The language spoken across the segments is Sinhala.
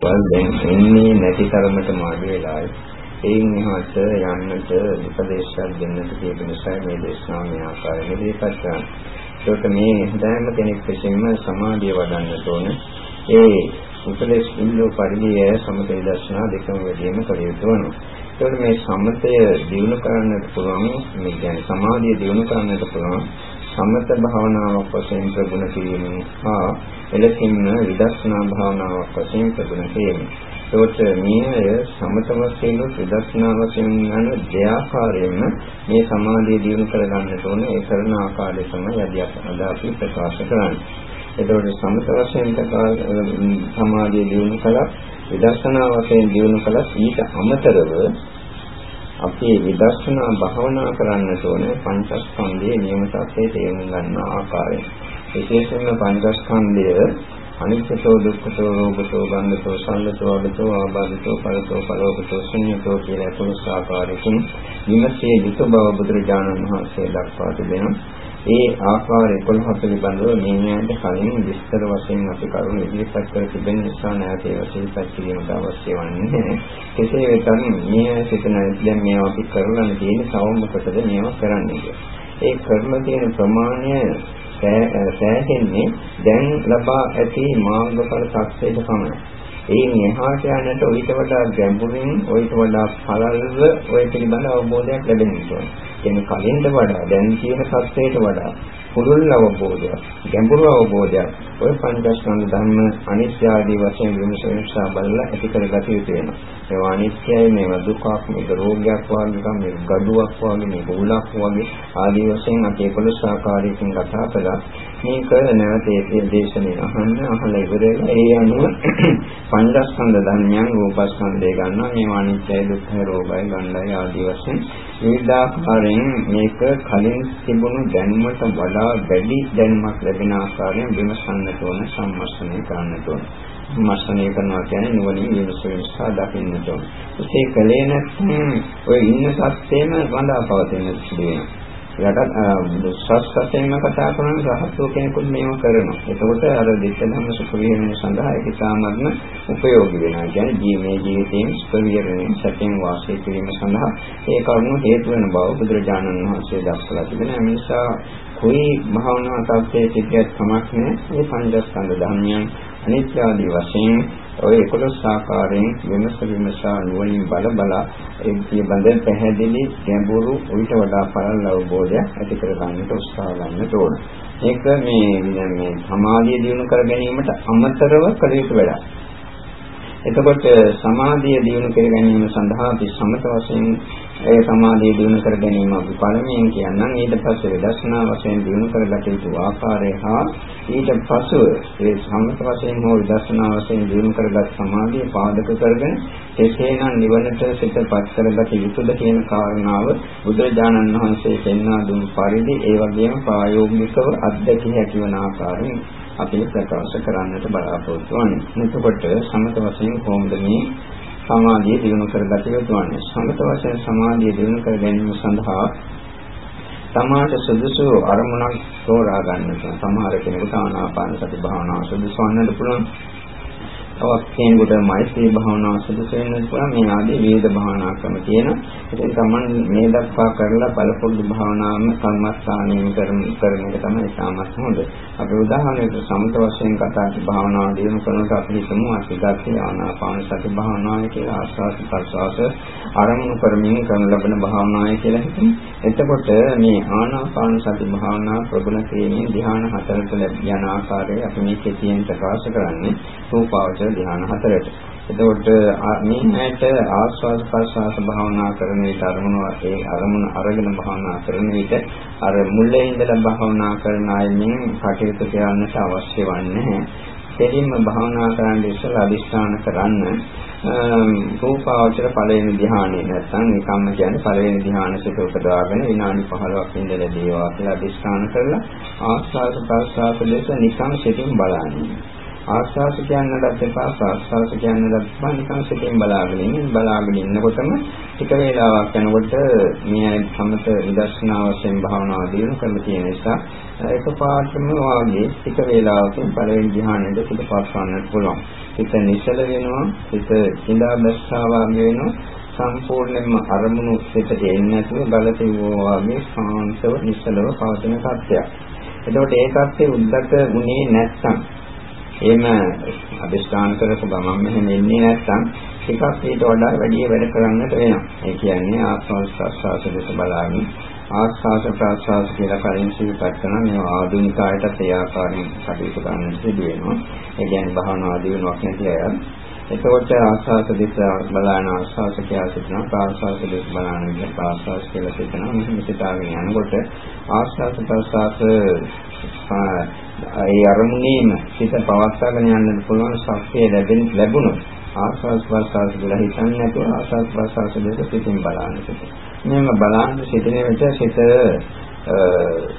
වල් දැන් එන්නේ නැති තරමට මාඩු වෙලායි. එයින් එහාට යන්නට උපදේශයක් දෙන්නට තියෙන නිසා මේ දේශනාව මේ ආකාරයෙන් ඉදිරිපත් කරනවා. ඒකට මේ හැම කෙනෙක් විසින්ම සමාධිය වඩන්නට ඕන. ඒ උපදේශ ඉන්නෝ පරිදිය සමතේ දර්ශනා දෙකම වැඩිම කළ යුතු වෙනවා. ඒකට මේ සමතය දිනු කරන්නට පුළුවන් මේ කියන්නේ සමාධිය දිනු කරන්නට පුළුවන් සමත භාවනාවක් වශයෙන් ප්‍රගුණ කිරීම හා එලෙසින්ම විදර්ශනා භාවනාවක් වශයෙන් ප්‍රගුණ කිරීම. ඒකට මේ සමත වශයෙන් විදර්ශනා වශයෙන් යන දෙආකාරයෙන්ම මේ සමාධිය දියුණු කර ගන්නට ඕන ඒ කරන ආකාරය තමයි අද අපි ප්‍රකාශ කරන්නේ. එතකොට සමත වශයෙන් සමාධිය දියුණු කළා විදර්ශනා වශයෙන් දියුණු කළා ඊට අමතරව අපි විදර්ශනා භාවනා කරන්නට ඕනේ පංචස්කන්ධයේ නියම තත්ත්වයේ තේරුම් ගන්න ආකාරය. විශේෂයෙන්ම පංචස්කන්ධය අනිත්‍යතෝ දුක්ඛතෝ රෝගතෝ ගන්ධතෝ සල්ලතෝ අබතෝ ආබාධතෝ පරතෝ පරෝගතෝ ශුන්‍යතෝ කියලා තුන් ආකාරයකින් විමසේ යුතු බව බුදුරජාණන් වහන්සේ දක්වා තිබෙනවා. ඒ ආකාර 11 පිළිබඳව මේ න්යායට කලින් විස්තර වශයෙන් අපි කරුණු ඉදිරිපත් කර තිබෙන නිසා නැවත ඒවා සිහිපත් කිරීමට අවශ්‍ය වන්නේ කෙසේ වෙතත් මේ සිතන දැන් මේවා අපි කරලා තියෙන සවමකටද මේවා කරන්නේ ඒ කරලා තියෙන ප්‍රමාණය සෑහෙන්නේ දැන් ලබා ඇති මාර්ගඵල සත්‍යයට පමණයි. එයින් එහාට යනට ඊට වඩා ගැඹුරින් ඊට වඩා පළල්ව ඔය පිළිබඳ අවබෝධයක් ලැබෙනවා. කියන්නේ කලින්ට වඩා දැන් කියන සත්‍යයට වඩා පුළුල් අවබෝධයක් ගැඹුරු අවබෝධයක් ඔය පංචස්කන්ධ ධර්ම අනිත්‍ය ආදී වශයෙන් විමසීමසා බලලා ඇති කරගත යුතු වෙනවා. ඒවා අනිත්‍යයි මේවා දුකක් මේක රෝගයක් වගේ මේක ගඩුවක් වගේ මේක උලක් වගේ ආදී වශයෙන් අපි 11 ආකාරයකින් කතා කළා. මේක නැවත ඒ දේශනේ අහන්න අහලා ඉවරලා ඒ අනුව පංචස්කන්ධ ධර්මයන් රූපස්කන්ධය ගන්නවා මේවා අනිත්‍යයි දුක්ඛයි රෝගයි ගණ්ඩායි ආදී වශයෙන් විවිධාකාරයෙන් මේක කලින් තිබුණු දැනුමට වඩා වැඩි දැනුමක් ලැබෙන ආකාරයෙන් විමසන්නට ඕන සම්මස්තනය කරන්නට ඕන. මස්සනය කරනවා කියන්නේ නුවණින් විමසීම සහ දකින්නට ඕන. ඒ කලේ නැත්නම් ඔය ඉන්න සත්‍යේම වඳා පවතින සිදුවෙනවා. යටත් සස්සතෙන්ම කතා කරන රහතෝ කෙනෙකුත් මේව කරනවා. එතකොට අර දිට්ඨ ධම්ම සුඛ විහරණය සඳහා ඒක සාමර්ණ උපයෝගී වෙනවා. කියන්නේ ජීවයේ ජීවිතයෙන් සුඛ විහරණය සත්‍යයෙන් වාසය කිරීම සඳහා ඒ කරුණු හේතු වෙන බව බුදුරජාණන් වහන්සේ දක්වලා තිබෙනවා. ඒ නිසා કોઈ භාවනා තත්ත්වයේ සිටියත් කමක් නැහැ. මේ පංචස්කන්ධ ධර්මයන් අනිත්‍ය ආදී වශයෙන් ඔය 11 ආකාරයෙන් වෙනස විමසා නුවණින් බල බල ඒ පිළිබඳ පැහැදිලි ගැඹුරු උවිත වඩා පළල් අවබෝධයක් ඇති කර ගන්නට උත්සාහ ගන්නට ඕන. ඒක මේ මේ සමාධිය දිනු කර ගැනීමට අමතරව කළ යුතු වැඩක්. එතකොට සමාධිය දිනු කර ගැනීම සඳහා අපි සමත වශයෙන් ඒ සමාධිය දිනු කර ගැනීම අපි පළමුවෙන් කියන්නම් ඊට පස්සේ විදර්ශනා වශයෙන් දිනු කරගත යුතු ආකාරය හා ඊට පසුව ඒ සම්මත වශයෙන් හෝ විදර්ශනා වශයෙන් දිනු කරගත් සමාධිය පාදක කරගෙන එසේනම් නිවනට සිතපත් කරගත යුතුද කියන කාරණාව බුදුරජාණන් වහන්සේ පෙන්වා දුන් පරිදි ඒ වගේම ප්‍රායෝගිකව අත්දැකිය හැකි වන ආකාරයෙන් අපි ප්‍රකාශ කරන්නට බලාපොරොත්තු වෙනවා. එතකොට සම්මත වශයෙන් කොහොමද මේ සමාධිය දිනු කරගත යුතුවන්නේ. සමත වශයෙන් සමාධිය දිනු කර ගැනීම සඳහා තමාට සුදුසු අරමුණක් තෝරා ගන්න. සමහර කෙනෙකුට ආනාපාන සති භාවනාව සුදුසු වන්නත් පුළුවන්. තවත් කෙනෙකුට මෛත්‍රී භාවනාව සුදුසු වෙන්න පුළුවන් මේ ආදී විවිධ භාවනා ක්‍රම තියෙනවා. ඉතින් Taman මේ දක්වා කරලා බලපොඩි භාවනාවම කර්මස්ථානීය කරන කරන එක තමයි සාමත් හොඳ. අපි උදාහරණයකට සමත වශයෙන් කතා කරන භාවනාව දිනු කරනකොට අපි හිතමු අසිතක්ෂේ ආනාපාන සති භාවනාව කියලා ආස්වාද ප්‍රසවාස ආරම්භ කරමින් කරන ලබන භාවනාවයි කියලා හිතමු. එතකොට මේ ආනාපාන සති භාවනාව ප්‍රගුණ කිරීමේ ධ්‍යාන හතරට යන ආකාරය අපි මේ කෙටියෙන් ප්‍රකාශ කරන්නේ රූපාවචර ධ්‍යාන හතරට. එතකොට මේ ඇයට ආස්වාද ප්‍රසවාස භාවනා කරන විට අරමුණ ඒ අරමුණ අරගෙන භාවනා කරන විට අර මුල්ලේ ඉඳලා භාවනා කරන අයමින් කටයුතු කරන්නට අවශ්‍ය වන්නේ දෙලින්ම භාවනා කරන්න ඉස්සෙල්ලා අදිස්ථාන කරන්න රූපාවචර පළවෙනි ධ්‍යානෙ නැත්නම් නිකම්ම කියන්නේ පළවෙනි ධ්‍යාන සිත උපදවාගෙන විනාඩි 15ක් ඉඳලා දේවා කියලා අදිස්ථාන කරලා ආස්වාද ප්‍රසවාස ලෙස නිකම් සිතින් බලන්නේ ආස්වාස කියන්නටත් එපා ප්‍රාස්වාස කියන්නටත් එපා නිකන් සිතින් බලාගෙන ඉන්න බලාගෙන ඉන්නකොටම ටික වේලාවක් යනකොට මේ සමත විදර්ශනා වශයෙන් භාවනාව දිනු කරලා තියෙන නිසා එකපාරටම වාගේ ටික වේලාවකින් පළවෙනි ධ්‍යානෙට පිටපත් වන්නත් පුළුවන්. හිත නිසල වෙනවා, හිත ඉඳා බැස්සා වාගේ වෙනවා. සම්පූර්ණයෙන්ම අරමුණු සිතට එන්නේ නැතුව බලතිවෝ වගේ සාන්තව නිසලව පවතින සත්‍යයක්. එතකොට ඒ සත්‍ය උද්දත ගුණේ නැත්නම් එහෙම අදිස්ථාන කරපු ගමන් මෙහෙම එන්නේ නැත්නම් ටිකක් ඊට වඩා වැඩි වැඩ කරන්නට වෙනවා. ඒ කියන්නේ ආස්වාද ප්‍රසආස දෙස බලාගෙන ආස්වාද ප්‍රසආස කියලා කලින් සිහිපත් කරන මේ ආධුනිකයටත් ඒ ආකාරයෙන් කටයුතු කරන්න සිදු වෙනවා. ඒ කියන්නේ භාවනා ආධිනුවක් නැති අය. එතකොට ආස්වාද දෙස බලාන ආස්වාද කියලා සිතනවා ප්‍රාස්වාද දෙස බලාන විදිහ ප්‍රාස්වාද කියලා සිතනවා. මෙහෙම සිතාගෙන යනකොට ආස්වාද ප්‍රසආස ඒ අරමුණේම සිත පවත්වාගෙන යන්න පුළුවන් ශක්තිය ලැබෙන ලැබුණොත් ආස්වාස් ප්‍රසආස කියලා හිතන්නේ නැතුව ආස්වාස් ප්‍රසආස දෙක සිතින් බලන්න සිටින. මෙහෙම බලන්න සිටින විට සිත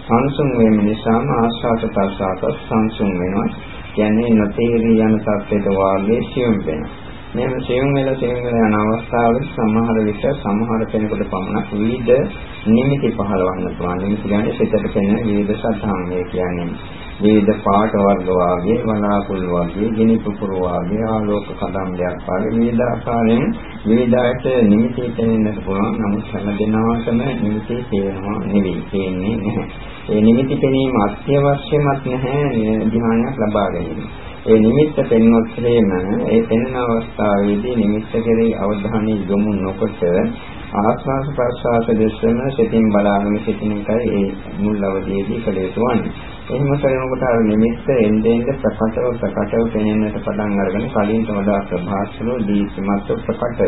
සංසුන් වෙන නිසාම ආස්වාද ප්‍රසආස සංසුන් වෙනවා. කියන්නේ නොතේරී යන සත්‍යයට වාගේ සියුම් වෙනවා. මෙහෙම සියුම් වෙලා සියුම් වෙලා යන අවස්ථාවල සමහර විට සමහර කෙනෙකුට පමණක් විවිධ නිමිති පහළවන්න පුළුවන්. නිමිති කියන්නේ සිතට පෙනෙන විවිධ සත්‍යංගය කියන්නේ විවිධ පාට වර්ග වාගේ වලාකුළු වාගේ ගිනි පුපුර වාගේ ආලෝක කදම්බයක් වාගේ විවිධ ආකාරයෙන් විවිධායත නිමිති පෙනෙන්නට පුළුවන්. නමුත් හැම දිනවසම නිමිති පේනවා නෙවෙයි පේන්නේ නැහැ. ඒ නිමිති පෙනීම අත්‍යවශ්‍යමත් නැහැ ධ්‍යානයක් ලබා ගැනීම. ඒ නිමිත්ත පෙන්වොත් ඒ පෙනෙන අවස්ථාවේදී නිමිත්ත කෙරෙහි අවධානය යොමු නොකොට ආස්වාද ප්‍රසආස දෙස්සම සිතින් බලාගෙන සිටින එකයි ඒ මුල් අවධියේදී කළ යුතු වන්නේ. එහෙම කරනකොට අර නිමිත්ත එන්නේ එන්නේ ප්‍රකටව ප්‍රකටව පෙනෙන්නට පටන් අරගෙන කලින්ට වඩා ප්‍රභාස්වල දීප්තිමත් ප්‍රකට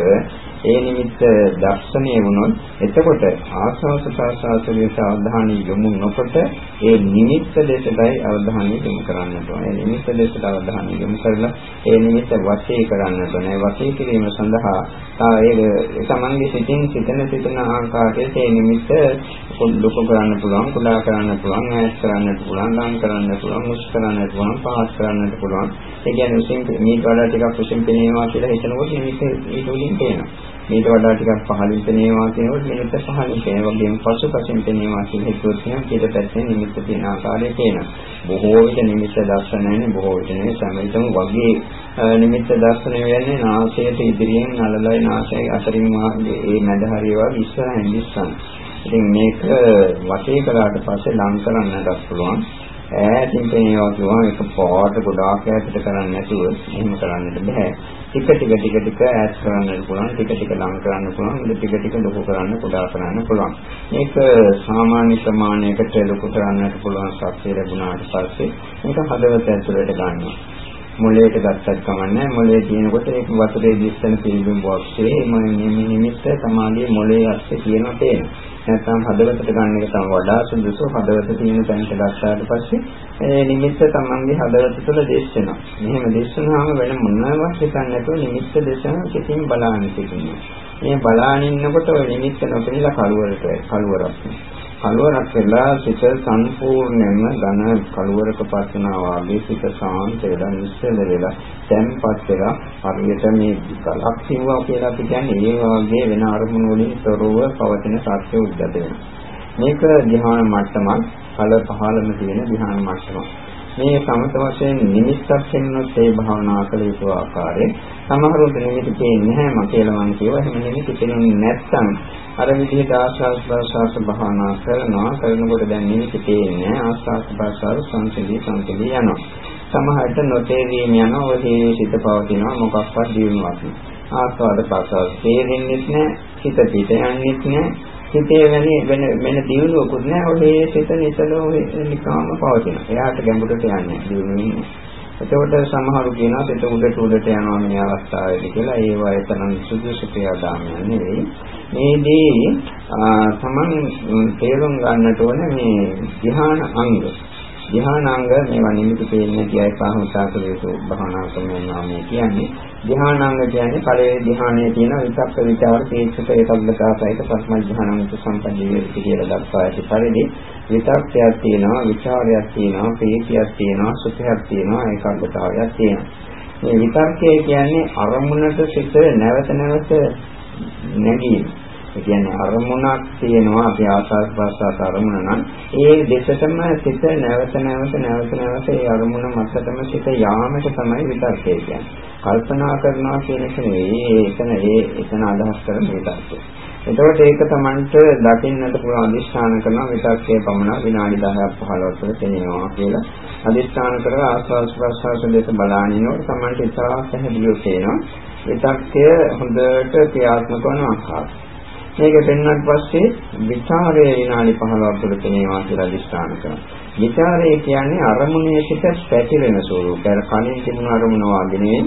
ඒ නිමිත්ත දර්ශනය වුණොත් එතකොට ආස්වාද ප්‍රසආස දෙස අවධානය යොමු නොකොට ඒ නිමිත්ත දෙසටයි අවධානය යොමු කරන්නට ඕනේ. ඒ නිමිත්ත දෙසට අවධානය යොමු කරලා ඒ නිමිත්ත වශී කරන්නට ඕනේ. වශී කිරීම සඳහා ඒ තමන්ගේ සිතින් සිතන සිතන ආකාරයට ඒ නිමිත්ත ලොකු කරන්න පුළුවන්, කුඩා කරන්න පුළුවන්, ඈත් කරන්නට පුළුවන්, ලං කරන්න පුළුවන්, මුස් කරන්නට පුළුවන්, පහත් කරන්නට පුළුවන්. ඒ කියන්නේ උසින් මේක වඩා ටිකක් උසින් පෙනේවා කියලා හිතනකොට නිමිත්ත ඊට උඩින් පේනවා. මේක වඩා ටිකක් පහළින් පෙනේවා කියනකොට නිමිත්ත පහළින් පේනවා. වගේම පසුපසින් පෙනේවා කියලා හිතුවොත් එහෙනම් පිට පැත්තේ නිමිත්ත තියෙන ආකාරය පේනවා. බොහෝ විට නිමිත්ත දර්ශන වෙන්නේ බොහෝ විට නෙවෙයි සමහිතම වගේ නිමිත්ත දර්ශන වෙන්නේ නාසයට ඉදිරියෙන් නලලයි නාසයයි අතරින් ඒ මැද හරියවා ඉස්සරහින් ඉස්සන්. ඉතින් මේක වශී කළාට පස්සේ ලං කරන්නටත් පුළුවන්. ඈතින් පේනවා කියවම එක පාට ගොඩාක් ඈතට කරන්නේ නැතුව එහෙම කරන්නට බෑ. ටික ටික ටික ටික ඈත් කරන්නට පුළුවන්, ටික ටික ලං කරන්න පුළුවන්, ටික ටික ලොකු කරන්න, කුඩා කරන්න පුළුවන්. මේක සාමාන්‍ය ප්‍රමාණයකට ලොකු කරන්නට පුළුවන් ශක්තිය ලැබුණාට පස්සේ මේක හදවත ඇතුළට ගන්නවා. මොළයට ගත්තත් කමන්නේ මොළයේ තියෙනකොට ඒක වතුරේ දිස්සන පිළිබිඹ වක්සේ මේ නිමිත්ත සමාධියේ මොළයේ ඇස්සේ තියෙන තේන. නැත්නම් හදවතට ගන්න එක තමයි වඩා සුදුසු හදවත තියෙන තැනට ගත්තාට පස්සේ ඒ නිමිත්ත තමන්ගේ හදවත තුළ දේශ වෙනවා. මෙහෙම දේශ වුණාම වෙන මොනවත් හිතන්නේ නැතුව නිමිත්ත දේශන කිසිම බලාගෙන සිටිනවා. මේ බලාගෙන ඉන්නකොට ඔය නිමිත්ත නොපෙනිලා කලවරට කලවරක් වෙනවා. කලවරක් වෙලා සිත සම්පූර්ණයෙන්ම ඝන කලවරක පස්සනා වාගේ සිත සාන්ත වෙලා නිශ්චල වෙලා තැන්පත් වෙලා හරියට මේ කලක් සිවවා කියලා අපි කියන්නේ ඒ වාගේ වෙන අරමුණු වලින් තොරව පවතින සත්‍ය උද්දත වෙනවා. මේක ධ්‍යාන මට්ටමක් කල පහළම තියෙන ධ්‍යාන මට්ටමක්. මේ සමත වශයෙන් නිමිත්තක් වෙනොත් ඒ භාවනා කළ යුතු ආකාරය සමහරවිට නිමිති පේන්නේ නැහැ. මම කියලා මම කියවා. එහෙම නිමිති පේන්නේ නැත්නම් අර විදිහට ආශාස ප්‍රසආස භාවනා කරනවා. කරනකොට දැන් නිමිති පේන්නේ ආශාස ප්‍රසආස සංසිඳී සංසිඳී යනවා. සමහරට නොතේරීම යනවා. ඔය සිත පවතිනවා. මොකක්වත් දිනුවක් ආස්වාද ප්‍රසආස තේරෙන්නේ නැහැ. හිත පිට යන්නේ නැහැ. හිතේ වෙන වෙන වෙන දියුණුවකුත් නැහැ. ඔහේ සිත නිසලෝ නිකාම පවතින. එයාට ගැඹුරට යන්නේ දියුණුවේ. එතකොට සමහරු කියනවා සිත උඩට උඩට යනවා මේ අවස්ථාවේදී කියලා. ඒ වගේ තරම් සුදුසු ක්‍රියාදාමයක් නෙවෙයි. මේදී තමන් තේරුම් ගන්නට ඕනේ මේ ධ්‍යාන අංග. ධ්‍යානාංග මේවා නිමිති පේන්නේ කියයි පාහුතා කළ යුතු භාවනා ක්‍රමයන් මේ කියන්නේ. ධ්‍යානාංග කියන්නේ පළවෙනි ධ්‍යානයේ තියෙන විචක්ක විචාර තීක්ෂක ඒකබ්බතාසයික පස්ම ධ්‍යානාංග සම්පජ්ජේ කියලා දක්වා ඇති පරිදි විචක්කයක් තියෙනවා විචාරයක් තියෙනවා ප්‍රීතියක් තියෙනවා සුඛයක් තියෙනවා ඒකබ්බතාවයක් තියෙනවා. මේ විතර්කය කියන්නේ අරමුණට සිත නැවත නැවත නැගීම. ඒ කියන්නේ අරමුණක් තියෙනවා අපි ආස්වාද ප්‍රසආස අරමුණ නම් ඒ දෙසටම සිත නැවත නැවත නැවත නැවත ඒ අරමුණ මතටම සිත යාමට තමයි විතර්කය කියන්නේ. කල්පනා කරනවා කියන එක නෙවෙයි එතන ඒ එතන අදහස් කරන විතර්කය. එතකොට ඒක Tamanට දකින්නට පුළුවන් අදිස්ථාන කරන විතක්කේ පමණ විනාඩි 10ක් 15ක් තුළ තේනවා කියලා අදිස්ථාන කරලා ආස්වාද ප්‍රසආස දෙස බලානිනකොට Tamanට ඉතා පැහැදිලිව තේනවා විතක්කය හොඳට ක්‍රියාත්මක වන ආකාරය. මේක පෙන්වන්නට පස්සේ විචාරය විනාඩි 15ක් තුළ තේනවා කියලා අදිස්ථාන කරනවා. විචාරය කියන්නේ අරමුණේ සිට පැතිරෙන ස්වરૂපය. අර කලින් තිබුණු අරමුණ වගේ නෙවෙයි.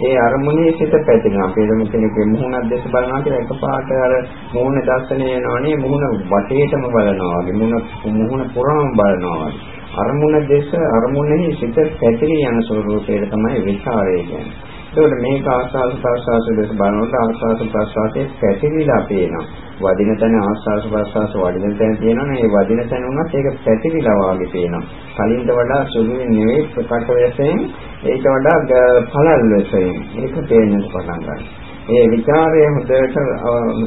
ඒ අරමුණේ සිට පැතිරෙනවා. අපේ දෙමු කෙනෙක්ගේ මුහුණක් දැස බලනවා කියලා එකපාරට අර මුහුණ දර්ශනය වෙනවනේ මුහුණ වටේටම බලනවා වගේ. මුහුණ මුහුණ පුරාම බලනවා වගේ. අරමුණ දැස අරමුණෙහි සිට පැතිරී යන ස්වરૂපයට තමයි විචාරය කියන්නේ. ඒකට මේක ආස්වාද ප්‍රසවාස දෙක බලනකොට ආස්වාද ප්‍රසවාසයේ පැතිරිලා පේනවා. වදින තැන ආස්වාද ප්‍රසවාස වදින තැන තියෙනවනේ ඒ වදින තැන උනත් ඒක පැතිරිලා වාගේ පේනවා. කලින්ට වඩා සුළුවේ නෙවෙයි ප්‍රකට වශයෙන් ඒක වඩා පළල් වශයෙන් ඒක පේන්න පටන් ගන්නවා. ඒ ਵਿਚාරය හොඳට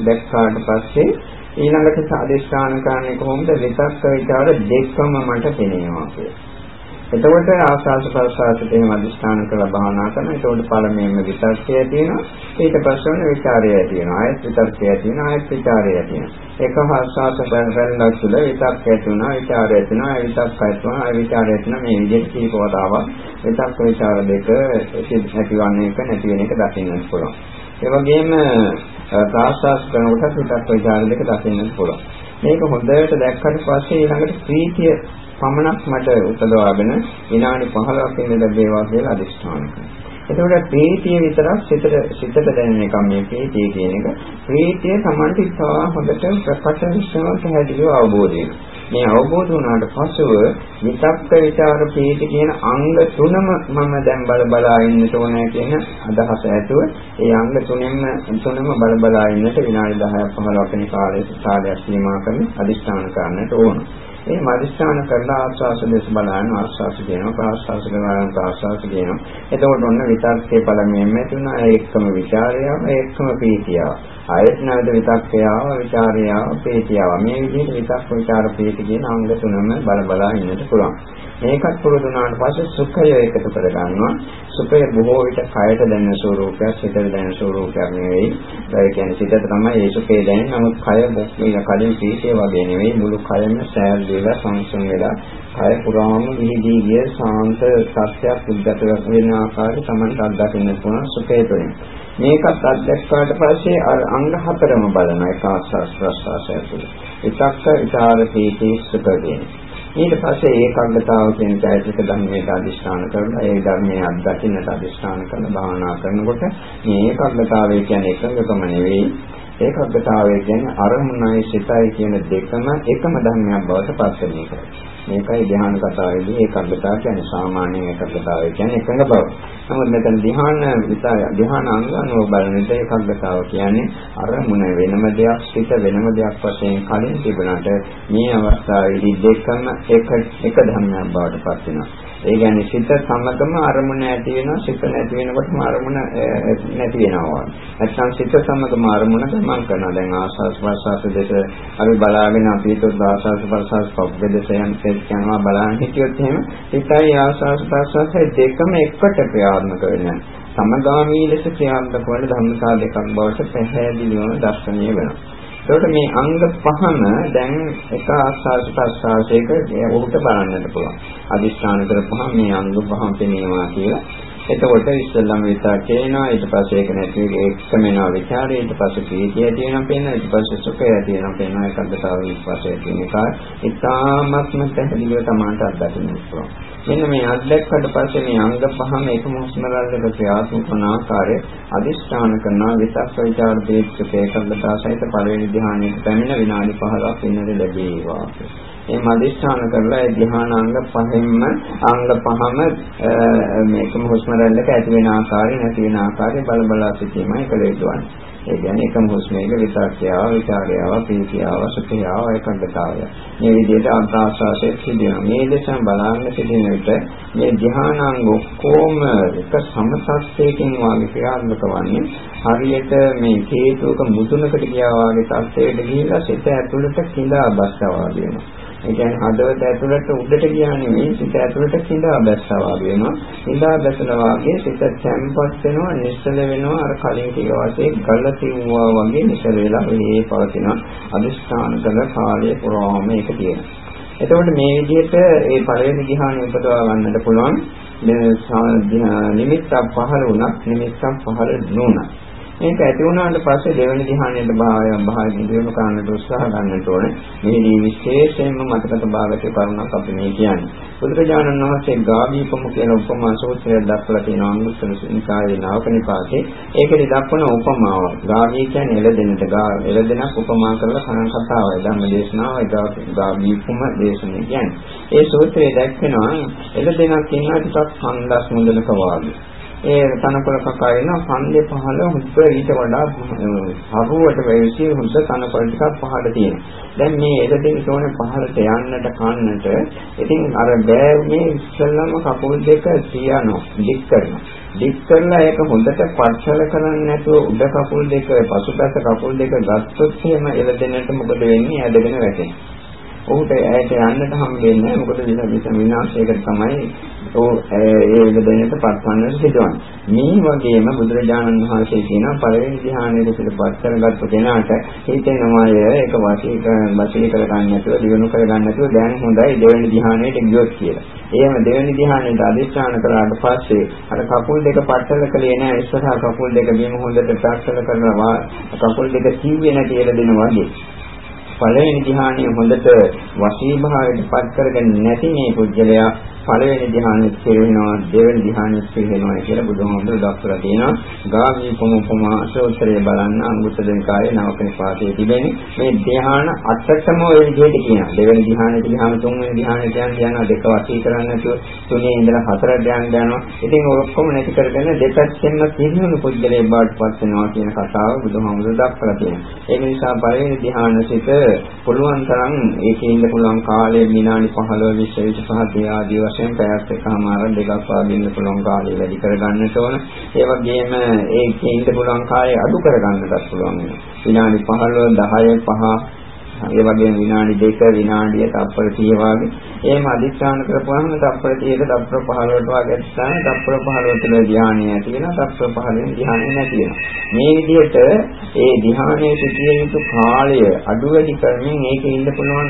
දැක්කාට පස්සේ ඊළඟට සාදේශාන කාරණේ කොහොමද විතක්ක විචාර දෙකම මට පේනවා කියලා. එතකොට ආස්වාද ප්‍රසආසයට එහෙම අදිස්ථාන කරලා භාවනා කරනවා. එතකොට පළමුවෙන්ම විතර්කය තියෙනවා. ඊට පස්සේ වෙන විචාරය තියෙනවා. ආයත් විතර්කය තියෙනවා. ආයත් විචාරය තියෙනවා. එක ආස්වාද බැලලා තුළ විතර්කය තියෙනවා. විචාරය තියෙනවා. ඒ විතර්කය තියෙනවා. ඒ විචාරය තියෙනවා. මේ විදිහට කීප වතාවක් විතර්ක විචාර දෙක ඇතිවන්නේ එක නැති වෙන එක දකින්න පුළුවන්. ඒ වගේම ප්‍රාසස් කරනකොට විතර්ක විචාර දෙක දකින්න පුළුවන්. මේක හොඳට දැක්කට පස්සේ ඊළඟට ප්‍රීතිය පමණක් මට උපදවාගෙන විනාඩි 15ක් ඉන්න ලැබේවා කියලා අදිස්ථාන කරනවා. එතකොට ප්‍රීතිය විතරක් සිතට සිතට දැනෙන එක මේ ප්‍රීතිය කියන එක. ප්‍රීතිය සමන්ට ඉස්සා හොඳට ප්‍රකට විශ්වාස පැහැදිලිව අවබෝධ වෙනවා. මේ අවබෝධ වුණාට පසුව විතක්ක විචාර ප්‍රීති කියන අංග තුනම මම දැන් බල බලා ඉන්නට ඕනේ කියන අදහස ඇතුව ඒ අංග තුනෙන්ම තුනම බල බලා ඉන්නට විනාඩි 10ක් 15ක් වෙන කාලයක කාලයක් සීමා කරන අදිස්ථාන කරන්නට ඕන. ඒ මදිස්ථාන කරලා ආස්වාස දෙස බලන ආස්වාස කියනවා ප්‍රාස්වාස කරනවා ප්‍රාස්වාස කියනවා එතකොට ඔන්න විතක්කේ පළමුවෙන්ම තුන ඒකම විචාරයව ඒකම ප්‍රීතියව ආයත් නැවත විතක්කයව විචාරයව ප්‍රීතියව මේ විදිහට විතක්ක විචාර ප්‍රීති කියන අංග තුනම බල බලා ඉන්නට පුළුවන් මේකත් පුරුදු වුණාට පස්සේ සුඛය එකතු කර ගන්නවා. සුඛය බොහෝ විට කයට දැනෙන ස්වરૂපයක්, සිතට දැනෙන ස්වરૂපයක් නෙවෙයි. ඒ කියන්නේ සිතට තමයි ඒ සුඛය දැනෙන්නේ. නමුත් කය බොක්කේ කලින් පීතිය වගේ නෙවෙයි. මුළු කයම සෑල් වෙලා සංසුන් වෙලා කය පුරාම විහිදී ගිය ශාන්ත සත්‍යයක් උද්ගත වෙන ආකාරය තමයි අත්දකින්න පුළුවන් සුඛය තුළින්. මේකත් අත්දැක්කාට පස්සේ අර අංග හතරම බලන එක ආස්වාස් ප්‍රස්වාසය තුළ. එකක්ක විචාර පීති සුඛ දෙන්නේ. ඊට පස්සේ ඒකාග්‍රතාව කියන চৈতසික ධර්මයට අදිස්ථාන කරලා ඒ ධර්මයේ අත්දකින්නට අදිස්ථාන කරන භාවනා කරනකොට මේ ඒකාග්‍රතාවය කියන්නේ එකඟකම නෙවෙයි ඒකාග්‍රතාවය කියන්නේ අරමුණයි සිතයි කියන දෙකම එකම ධර්මයක් බවට පත් වෙන එකයි. මේකයි ධ්‍යාන කතාවේදී ඒකාග්‍රතාව කියන්නේ සාමාන්‍ය ඒකාග්‍රතාවය කියන්නේ එකඟ බව. නමුත් මෙතන ධ්‍යාන විතය ධ්‍යාන අංගනෝ බලන විට ඒකාග්‍රතාව කියන්නේ අරමුණ වෙනම දෙයක් සිත වෙනම දෙයක් වශයෙන් කලින් තිබුණාට මේ අවස්ථාවේදී දෙකම එක එක ධර්මයක් බවට පත් වෙනවා. ඒ කියන්නේ සිත සමගම අරමුණ ඇති වෙනවා සිත නැති වෙනකොටම අරමුණ නැති වෙනවා. නැත්නම් සිත සමගම අරමුණ ගමන් කරනවා. දැන් ආස්වාස් ප්‍රසවාස දෙක අපි බලාගෙන අපි ඒත් ආස්වාස් ප්‍රසවාස පොබ්බෙදසයන් කියනවා බලන්න හිටියොත් එහෙම සිතයි ආස්වාස් ප්‍රසවාසයි දෙකම එකට ක්‍රියාත්මක වෙනවා. සමගාමී ලෙස ක්‍රියාත්මක වන ධර්මතා දෙකක් බවට පැහැදිලිවම දැක්වෙන්නේ වෙනවා. ඒකට මේ අංග පහම දැන් එක ආස්වාද ප්‍රසආසයක ඔහුට බලන්නට පුළුවන්. අදිස්ථාන කරපුවාම මේ අංග පහම පෙනේවා කියලා. එතකොට ඉස්සෙල්ලම විතර්කේ එනවා ඊට පස්සේ ඒක නැති එකම එනවා විචාරය ඊට පස්සේ ප්‍රීතිය තියෙනවා පේනවා ඊට පස්සේ සුඛය තියෙනවා පේනවා ඒකද්දතාව ඊට පස්සේ තියෙන එක ඉතාමත්ම පැහැදිලිව තමයි අත්දකින්න පුළුවන්. මෙන්න මේ අත්දැක්කට පස්සේ මේ අංග පහම එකම හුස්ම රැල්ලක ක්‍රියාත්මක වන ආකාරය අදිෂ්ඨාන කරන විතක් විචාර දේශක ඒකග්ගතා සහිත පළවෙනි ධ්‍යානයේ පැමිණ විනාඩි 15ක් ඉන්නද ලැබේවා. මේ මදිස්ථාන කරලා ඒ ධ්‍යානාංග පහෙන්ම අංග පහම මේකම හුස්ම රැල්ලක ඇති වෙන ආකාරය නැති වෙන ආකාරය බල බලා සිටීමයි කළ යුතුවන්නේ. ඒ කියන්නේ එකම හුස්මේක විතක්කයාව, විචාරයාව, ප්‍රීතියාව, සුඛයාව, ඒකාග්‍රතාවය. මේ විදිහට අන්තාශාසයේ සිදුවෙනවා. මේ දෙසම බලන්න සිටින විට මේ ධ්‍යානාංග ඔක්කොම එක සමසත්‍යයෙන් වාගේ ක්‍රියාත්මක වන්නේ හරියට මේ හේතුක මුදුනකට ගියා වාගේ තත්ත්වයකට ගිහිලා සිත ඇතුළට කිඳා බස්සා වාගේ වෙනවා. ඒ කියන්නේ හදවත ඇතුළට උඩට ගියා නෙමෙයි සිත ඇතුළට කිඳා බැස්සා වගේ වෙනවා. කිඳා බැසලා වගේ සිත තැම්පත් වෙනවා, නිශ්චල වෙනවා. අර කලින් කිය වාසේ ගල තියුවා වගේ නිශ්චල වෙලා මේ පවතිනවා. අදිස්ථාන කළ කාලය පුරාම මේක තියෙනවා. එතකොට මේ විදිහට ඒ පළවෙනි ධ්‍යානෙ උපදවා ගන්නට පුළුවන්. නිමිත්තක් පහළ වුණත් නිමිත්තක් පහළ නොවුණත් මේක ඇති වුණාට පස්සේ දෙවෙනි ධ්‍යානයේ භාවය භාවය දිනු කරන්නට උත්සාහ ගන්නට ඕනේ. මේදී විශේෂයෙන්ම මතක තබාගත කරුණක් අපි මේ කියන්නේ. බුදුරජාණන් වහන්සේ ගාබීපම කියන උපමා සූත්‍රය දක්වලා තියෙනවා අනුත්තර නිකායේ නාවකනිපාතේ. ඒකෙදි දක්වන උපමාව. ගාබී කියන්නේ එළදෙනට ගා එළදෙනක් උපමා කරලා කන කතාවයි ධම්ම දේශනාවයි ගාබීපම දේශනේ කියන්නේ. ඒ සූත්‍රයේ දැක්වෙනවා එළදෙනක් ඉන්නවා ටිකක් හන්දස් මුදලක වාගේ. ඒ තනකොළ කකා වෙන හන්දේ පහළ හුස්ස ඊට වඩා හරුවට වෙවිසි හුස්ස තනකොළ ටිකක් පහළ තියෙනවා. දැන් මේ එළදෙන තෝරන පහළට යන්නට කන්නට ඉතින් අර බෑවුනේ ඉස්සෙල්ලම කකුල් දෙක තියනවා දික් කරනවා. දික් කරලා ඒක හොඳට පස්සල කරන්නේ නැතුව උඩ කකුල් දෙක පසුපස කකුල් දෙක ගත්තොත් එහෙම එළදෙනට මොකද වෙන්නේ? ඇදගෙන වැටෙනවා. ඔහුට ඇයට යන්නට හම්බෙන්නේ නැහැ. මොකද විස විනාශයකට තමයි ඔහු ඒ විදෙනට පත්වන්නට සිදුවන්නේ. මේ වගේම බුදුරජාණන් වහන්සේ කියන පළවෙනි ධ්‍යානයේ පිටපත් කරගත්තු කෙනාට හිතෙනවාය ඒක වාසික වාසික කරගන්න නැතුව දිනු කරගන්න නැතුව දැන් හොඳයි දෙවෙනි ධ්‍යානයට ගියොත් කියලා. එහෙම දෙවෙනි ධ්‍යානයට අධිෂ්ඨාන කරාට පස්සේ අර කකුල් දෙක පටල කළේ නැහැ ඉස්සරහා කකුල් දෙක බිම හොඳට පටල කරනවා කකුල් දෙක කිව්වේ නැති කියලා දෙනවා වගේ. පළවෙනි ධ්‍යානය හොඳට වශීභාවයට පත් කරගෙන නැති මේ පුජ්‍යලයා පළවෙනි ධ්‍යානෙත් කෙරෙනවා දෙවෙනි ධ්‍යානෙත් කෙරෙනවා කියලා බුදුහාමුදුරුවෝ දක්වලා තියෙනවා. ගාමී පොමුපමා සෝත්‍රය බලන්න අංගුත්තර නිකායේ නවකනේ පාඩේ තිබෙන්නේ. මේ ධ්‍යාන අටටම ওই විදිහට කියනවා. දෙවෙනි ධ්‍යානෙට ගියාම තුන්වෙනි ධ්‍යානෙට යනවා දෙක වශී කරන්නේ නැතුව තුනේ ඉඳලා හතරට යන්න යනවා ඉතින් ඔක්කොම නැති කරගෙන දෙපැත්තෙන්ම පිරිනුණු පුද්ගලයෙක් බවට පත් වෙනවා කියන කතාව බුදුහාමුදුරුවෝ දක්වලා තියෙනවා. ඒ නිසා පළවෙනි ධ්‍යානසිත පුළුවන් තරම් ඒකේ ඉන්න පුළුවන් කාලය විනාඩි 15 20 25 ආදී වශයෙන් වශයෙන් පැයක් එකමාර දෙකක් වගේ ඉන්න පුළුවන් කාලය වැඩි කරගන්නට ඕන. ඒ වගේම ඒකේ ඉන්න පුළුවන් කාලය අඩු කරගන්නටත් පුළුවන් වෙනවා. විනාඩි 15 10 5 ඒ වගේම විනාඩි 2 විනාඩිය තප්පර 30 වගේ එහෙම අධිෂ්ඨාන කරපුවාම තප්පර 30ට තප්පර 15ට වගේ අධිෂ්ඨාන තප්පර 15 තුළ ධානය ඇති වෙනවා තප්පර 15 ධානය නැති වෙනවා මේ විදිහට ඒ ධානයේ සිටිය යුතු කාලය අඩු වැඩි කරමින් ඒකේ ඉන්න පුළුවන්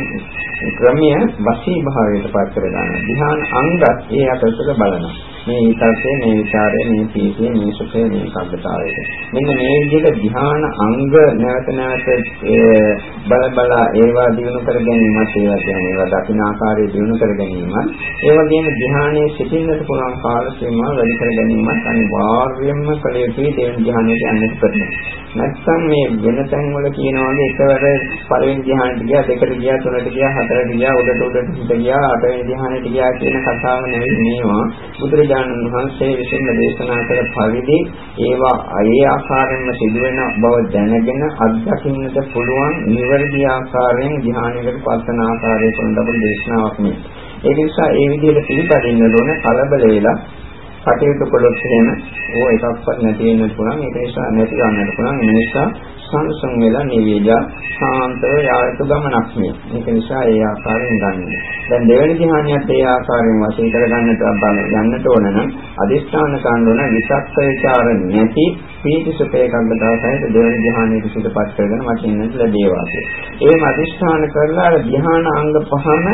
ක්‍රමය වශී භාවයට පත් කර ගන්න. ධ්‍යාන අංගත් ඒ අතරතුර බලනවා. මේ විතරේ මේ විචාරය මේ පීතිය මේ සුඛය මේ සම්පතාවය. මෙන්න මේ විදිහට ධ්‍යාන අංග නැවත නැවත බල බල ඒවා දිනු කර ගැනීමත් ඒවා කියන්නේ ඒවා දකින්න ආකාරයේ දිනු කර ගැනීමත් ඒ වගේම ධ්‍යානයේ සිටින්නට පුළුවන් කාල සීමාව වැඩි කර ගැනීමත් අනිවාර්යයෙන්ම කළ යුතුයි දෙවෙනි ධ්‍යානයට යන්නට කරනවා. නැත්නම් මේ වෙන තැන් වල කියනවා වගේ එකවර පළවෙනි ධ්‍යානෙට ගියා දෙකට ගියා තුනට ගියා හතරට ගියා උඩට උඩට හිට ගියා අටවෙනි ධ්‍යානෙට ගියා කියන කතාව නෙවෙයි මේවා. බුදුරජාණන් වහන්සේ විසින් දේශනා කළ පරිදි ඒවා ඒ ආකාරයෙන්ම සිදුවෙන බව දැනගෙන අත්දකින්නට පුළුවන් නිවැරදි ආකාරයෙන් ධ්‍යානයකට පස්සන ආකාරය කොන්දබල දේශනාවක් මේ. ඒ නිසා ඒ විදිහට පිළිපදින්න ඕන කලබල වෙලා කටයුතු කළොත් එහෙම ඕ එකක්වත් නැති වෙන්න පුළුවන් ඒක නිසා නැති ගන්නට පුළුවන් ඒ නිසා සංසං වෙලා නිවේදා සාන්තව යායුතු ගමනක් මේ. ඒක නිසා ඒ ආකාරයෙන් ගන්න. දැන් දෙවෙනි ධ්‍යානියත් ඒ ආකාරයෙන් වශයෙන් කරගන්නට බල යන්නට ඕන නම් අදිස්ථාන කාණ්ඩෝන විසක්ක විචාර නැති පීති සුඛේ කබ්බදාසයට දෙවන ධ්‍යානයේ සුදපත් කරගෙන වචින්න ලැබේවා ඒ මදිස්ථාන කරලා අර ධ්‍යාන අංග පහම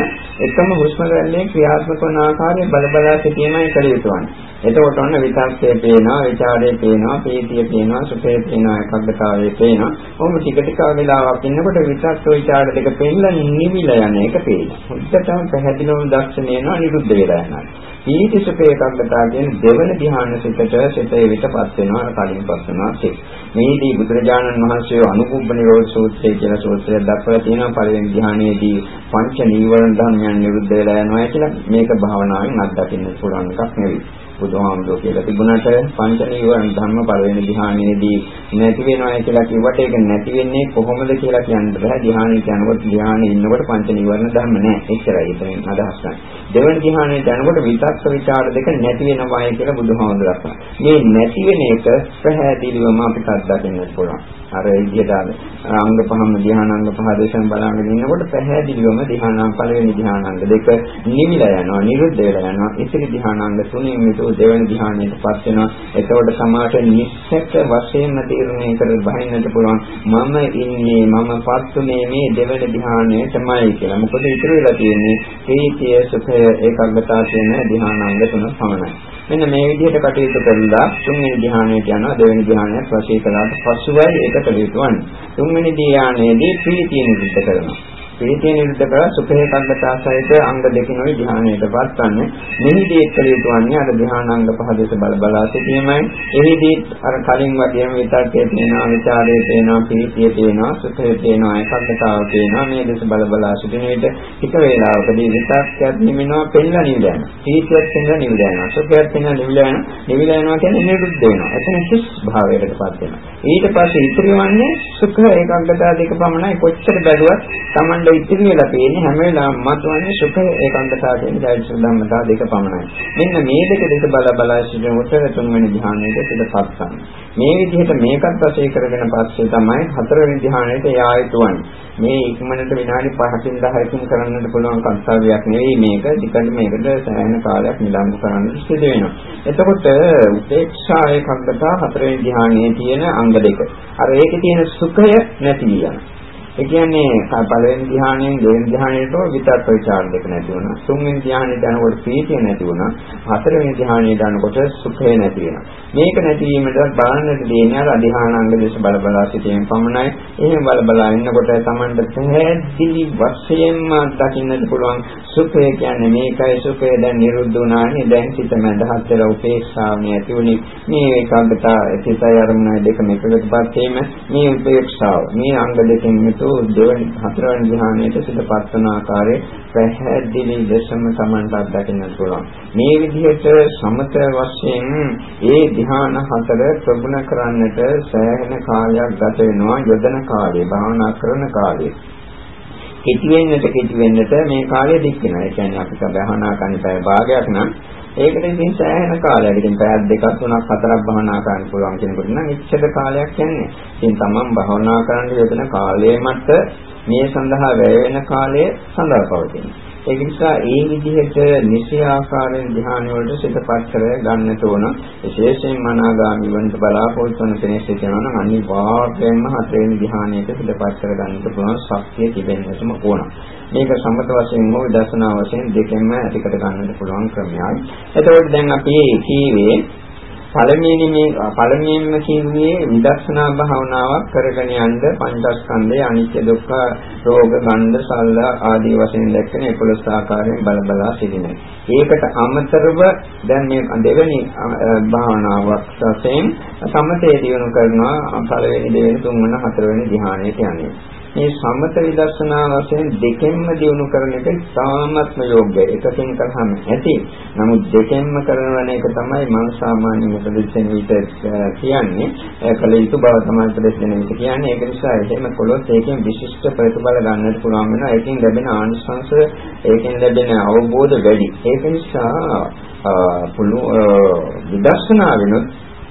එකම හුස්ම රැල්ලේ ක්‍රියාත්මක වන ආකාරය බල බලා සිටීමයි කළ යුතුවන්නේ. එතකොට ඔන්න විචක්ෂේ පේනවා, ਵਿਚාරේ පේනවා, පීතිය පේනවා, සුඛේ පේනවා, එකඟතාවයේ පේනවා. ඔහොම ටික ටික වෙලාවක් ඉන්නකොට විචක්ෂ විචාර දෙක පෙන්ලා නිවිල යන එක පේනවා. හොඳටම පැහැදිලිවම දර්ශනය වෙනවා නිරුද්ධ වෙලා යනවා. පීති සුඛ ඒකාග්‍රතාව කියන දෙවන ධ්‍යාන සිතට සිතේ විතපත් වෙනවා කලින් පස් වෙනවා සිත. මේදී බුදුරජාණන් වහන්සේ අනුකුබ්බ නිරෝධ සූත්‍රය කියලා සූත්‍රයක් දක්වලා තියෙනවා පළවෙනි ධ්‍යානයේදී පංච නීවරණ ධර්මයන් නිරුද්ධ වෙලා යනවා කියලා මේක භාවනාවෙන් අත්දකින්න පුළුවන් එකක් නෙවෙයි. බුදුහාමුදුරුවෝ කියලා තිබුණාට පංච නීවරණ ධර්ම පළවෙනි ධ්‍යානයේදී නැති වෙනවා කියලා කිව්වට ඒක නැති වෙන්නේ කොහොමද කියලා කියන්න බෑ. ධ්‍යානෙ යනකොට ධ්‍යානෙ ඉන්නකොට පංච නීවරණ ධර්ම නැහැ. එච්චරයි එතනින් අදහස් ගන්න. දෙවන ධ්‍යානෙට යනකොට විතක්ක විචාර දෙක නැති වෙනවායි කියලා බුදුහාමුදුරුවෝ දක්වනවා. මේ නැති වෙන එක පැහැදිලිවම අපිට අත්දකින්න පුළුවන්. අර විදිහට අංග පහම ධ්‍යානාංග පහ දේශන බලාගෙන ඉන්නකොට පැහැදිලිවම ධ්‍යානාංග පළවෙනි ධ්‍යානාංග දෙක නිමිලා යනවා නිරුද්ධ වෙලා යනවා. ඉතිරි ධ්‍යානාංග තුනෙන් මිතු දෙවෙනි ධ්‍යානයටපත් වෙනවා. එතකොට සමාත නිස්සක වශයෙන්ම තීරණය කර බහින්නට පුළුවන්. මම ඉන්නේ මම පත්ුනේ මේ දෙවෙනි ධ්‍යානයටමයි කියලා. මොකද ඉතුරු වෙලා තියෙන්නේ ප්‍රීතිය සුඛය ඒකාග්‍රතාව කියන ධ්‍යානාංග තුන පමණයි. මෙන්න මේ විදිහට කටයුතු කළා තුන්වෙනි ධ්‍යානයට යනවා දෙවෙනි ධ්‍යානයත් වශී කළාට පසුවයි ඒක කළ යුතු වන්නේ. තුන්වෙනි ධ්‍යානයේදී ප්‍රීතිය නිරුද්ධ කරනවා. ප්‍රීතිය නිරුද්ධ කර සුඛේ කග්ගතා සහිත අංග දෙකින් ওই ධ්‍යානයටපත් වන්නේ මෙහිදී එක්කල යුතුවන්නේ අර ධ්‍යානාංග පහ දෙස බල බලා සිටීමයි. එහිදී අර කලින් වගේම විතර්කයේ තියෙනවා විචාරයේ තියෙනවා ප්‍රීතියේ තියෙනවා සුඛයේ තියෙනවා ඒකග්ගතාව තියෙනවා. මේ දෙස බල බලා සිටින විට එක වේලාවකදී විතර්කයක් නිමිනවා පෙන්න නිවිලා යනවා. ප්‍රීතියක් පෙන්න නිවිලා යනවා. සුඛයක් පෙන්න නිවිලා යනවා. නිවිලා යනවා කියන්නේ නිරුද්ධ වෙනවා. එතන කිස් භාවයකටපත් වෙනවා. ඊට පස්සේ ඉතිරි වන්නේ සුඛ ඒකග්ගතාව දෙක පමණයි. කොච්චර බැලුවත් Taman ඡන්ද ඉතිරි වෙලා තියෙන්නේ හැම වෙලාවම මතුවන්නේ සුඛ ඒකාන්තතාව කියන ධෛර්ය ධම්මතා දෙක පමණයි. මෙන්න මේ දෙක දෙක බල බල සිටිනකොට තුන්වෙනි ධ්‍යානයට පිටපත් ගන්න. මේ විදිහට මේකත් වශයෙන් කරගෙන පස්සේ තමයි හතරවෙනි ධ්‍යානයට යා යුතු වන්නේ. මේ ඉක්මනට විනාඩි 5කින් 10කින් කරන්නට පුළුවන් කර්තව්‍යයක් නෙවෙයි මේක. ටිකට මේකට සෑහෙන කාලයක් නිලංගු කරන්න සිදු වෙනවා. එතකොට උපේක්ෂා ඒකාග්‍රතාව හතරවෙනි ධ්‍යානයේ තියෙන අංග දෙක. අර ඒකේ තියෙන සුඛය නැති වෙනවා. ඒ කියන්නේ පළවෙනි ධ්‍යානයෙන් දෙවෙනි ධ්‍යානයට විතක් විචාර දෙක නැති වුණා. තුන්වෙනි ධ්‍යානයට යනකොට ප්‍රීතිය නැති වුණා. හතරවෙනි ධ්‍යානයට යනකොට සුඛය නැති වෙනවා. මේක නැති වීමට බලන්නට දෙන්නේ අර අධිහානාංග දේශ බල බලා සිටීම පමණයි. එහෙම බල බලා ඉන්නකොට Tamanට පැහැදිලි වශයෙන්ම දකින්නට පුළුවන් සුඛය කියන්නේ මේකයි සුඛය දැන් නිරුද්ධ වුණානේ. දැන් සිත මඳහත් වෙලා උපේක්ෂාව නැති වුණේ. මේ ඒකාග්‍රතාව සිතයි අරමුණයි දෙකම එකකටපත් වීම මේ උපේක්ෂාව මේ අංග දෙකෙන් යුතු හේතු දෙවනි හතරවෙනි ධ්‍යානයට සිදුපත් වන ආකාරයේ පැහැදිලි ලෙසම Tamanට අත්දකින්න පුළුවන්. මේ විදිහට සමත වශයෙන් ඒ ධ්‍යාන හතර ප්‍රගුණ කරන්නට සෑහෙන කාලයක් ගත වෙනවා යොදන කාලය, භාවනා කරන කාලය. කෙටි වෙන්නට කෙටි වෙන්නට මේ කාලය දික් වෙනවා. ඒ කියන්නේ අපිට භාවනා කරන පැය භාගයක් නම් ඒකට ඉතින් සෑහෙන කාලයක්. ඉතින් පැයක් දෙකක් තුනක් හතරක් භවනා කරන්න පුළුවන් කෙනෙකුට නම් එච්චර කාලයක් යන්නේ. ඉතින් තමන් භවනා කරන්න යෙදෙන කාලය මත මේ සඳහා වැය වෙන කාලය සඳහා පවතිනවා. ඒක නිසා ඒ විදිහට නිසි ආකාරයෙන් ධ්‍යාන වලට සිතපත් කර ගන්නට ඕන. විශේෂයෙන් මනාගාමී වන්ට බලාපොරොත්තු වන කෙනෙක් සිටිනවා නම් අනිවාර්යයෙන්ම හතරවෙනි ධ්‍යානයට සිතපත් කර ගන්නට පුළුවන් ශක්තිය තිබෙන්නටම ඕන. මේක සම්මත වශයෙන් හෝ දර්ශනා වශයෙන් දෙකෙන්ම ඇතිකට ගන්නට පුළුවන් ක්‍රමයක්. එතකොට දැන් අපි කීවේ පළමුවෙනි මේ පළමුවෙන්ම කියන්නේ විදර්ශනා භාවනාවක් කරගෙන යන්න පංචස්කන්ධය අනිත්‍ය දුක්ඛ රෝග ගන්ධ සල්ල ආදී වශයෙන් දැක්කන 11 ආකාරයෙන් බල බලා සිටිනවා. ඒකට අමතරව දැන් මේ දෙවෙනි භාවනාවක් වශයෙන් සමතේ දිනු කරනවා පළවෙනි දෙවෙනි තුන්වෙනි හතරවෙනි ධ්‍යානයට යන්නේ. මේ සමත විදර්ශනා වශයෙන් දෙකෙන්ම දිනු කරන එක සාමත්ම යෝග්‍යයි. එකකින් කරාම ඇති. නමුත් දෙකෙන්ම කරන එක තමයි මම සාමාන්‍ය උපදෙස්යෙන් විතර කියන්නේ. කල යුතු බව තමයි උපදෙස්යෙන් විතර කියන්නේ. ඒක නිසා එහෙම කළොත් ඒකෙන් විශිෂ්ට ප්‍රතිඵල ගන්නට පුළුවන් වෙනවා. ඒකෙන් ලැබෙන ආනිසංශ ඒකෙන් ලැබෙන අවබෝධ වැඩි. ඒක නිසා පුළු විදර්ශනා වෙනොත්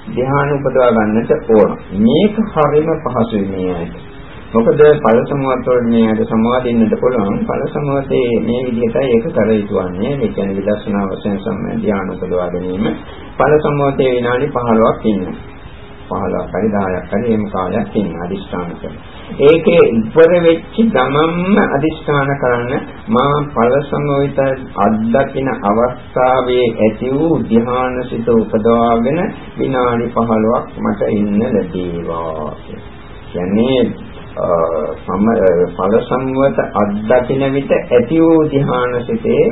ධ්‍යාන උපදවා ගන්නට ඕන. මේක හරිම පහසුයි මේ ඇයි. මොකද ඵල සමවත වලින් අද සමාදින්නට පුළුවන්. ඵල සමවතේ මේ විදිහටයි ඒක කර යුතුවන්නේ ඒ කියන්නේ විදර්ශනා වශයෙන් සම්මා ධ්‍යාන උපදවා ගැනීම. ඵල සමවතේ විනාඩි 15ක් ඉන්න. 15ක් හරි 10ක් හරි එහෙම කාලයක් ඉන්න අදිස්ථාන කරන ඒකේ ඉවර වෙච්ච ගමම්ම අදිස්ථාන කරන්න මා ඵල සමවිත අත්දකින අවස්ථාවේ ඇති වූ ධ්‍යාන සිත උපදවාගෙන විනාඩි 15ක් මට ඉන්න ලැබේවා කියන්නේ සම ඵල සම්වත අත්දකින විට ඇති වූ ධ්‍යානසිතේ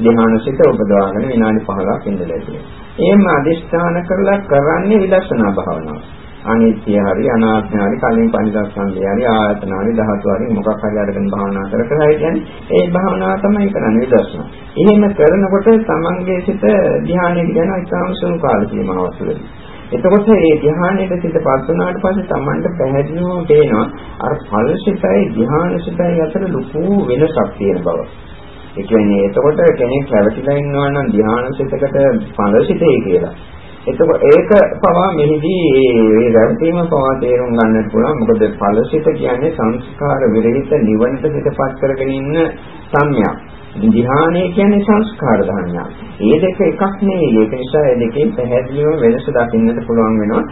ධ්‍යානසිත උපදවාගෙන විනාඩි 15ක් ඉඳලා තියෙනවා. එහෙම අදිෂ්ඨාන කරලා කරන්නේ විදර්ශනා භාවනාව. අනිත්‍ය හරි අනාත්ම හරි කලින් පංචස්කන්ධය හරි ආයතන හරි ධාතු හරි මොකක් හරි අරගෙන භාවනා කර කර කියන්නේ ඒ භාවනාව තමයි කරන්නේ විදර්ශනා. එහෙම කරනකොට තමන්ගේ සිත ධ්‍යානයට යන ඉතාම සුළු කාල සීමාවක් තුළදී. එතකොට මේ ධ්‍යානයේ සිටපත් වුණාට පස්සේ තමන්ට පැහැදිලිවම පේනවා අර ඵලසිතයි ධ්‍යානසිතයි අතර ලොකු වෙනසක් තියෙන බව. ඒ කියන්නේ එතකොට කෙනෙක් රැවටිලා ඉන්නවා නම් ධ්‍යානසිතකට ඵලසිතේ කියලා. එතකොට ඒක පවා මෙහිදී මේ රැවටීම පවා තේරුම් ගන්නට පුළුවන් මොකද ඵලසිත කියන්නේ සංස්කාර විරහිත නිවනට පිටපත් කරගෙන ඉන්න සම්‍යක්. ධ්‍යානය කියන්නේ සංස්කාර ධර්මයක්. මේ දෙක එකක් නෙවෙයි. ඒක නිසා මේ දෙකෙන් පැහැදිලිව වෙනස දකින්නට පුළුවන් වෙනවා.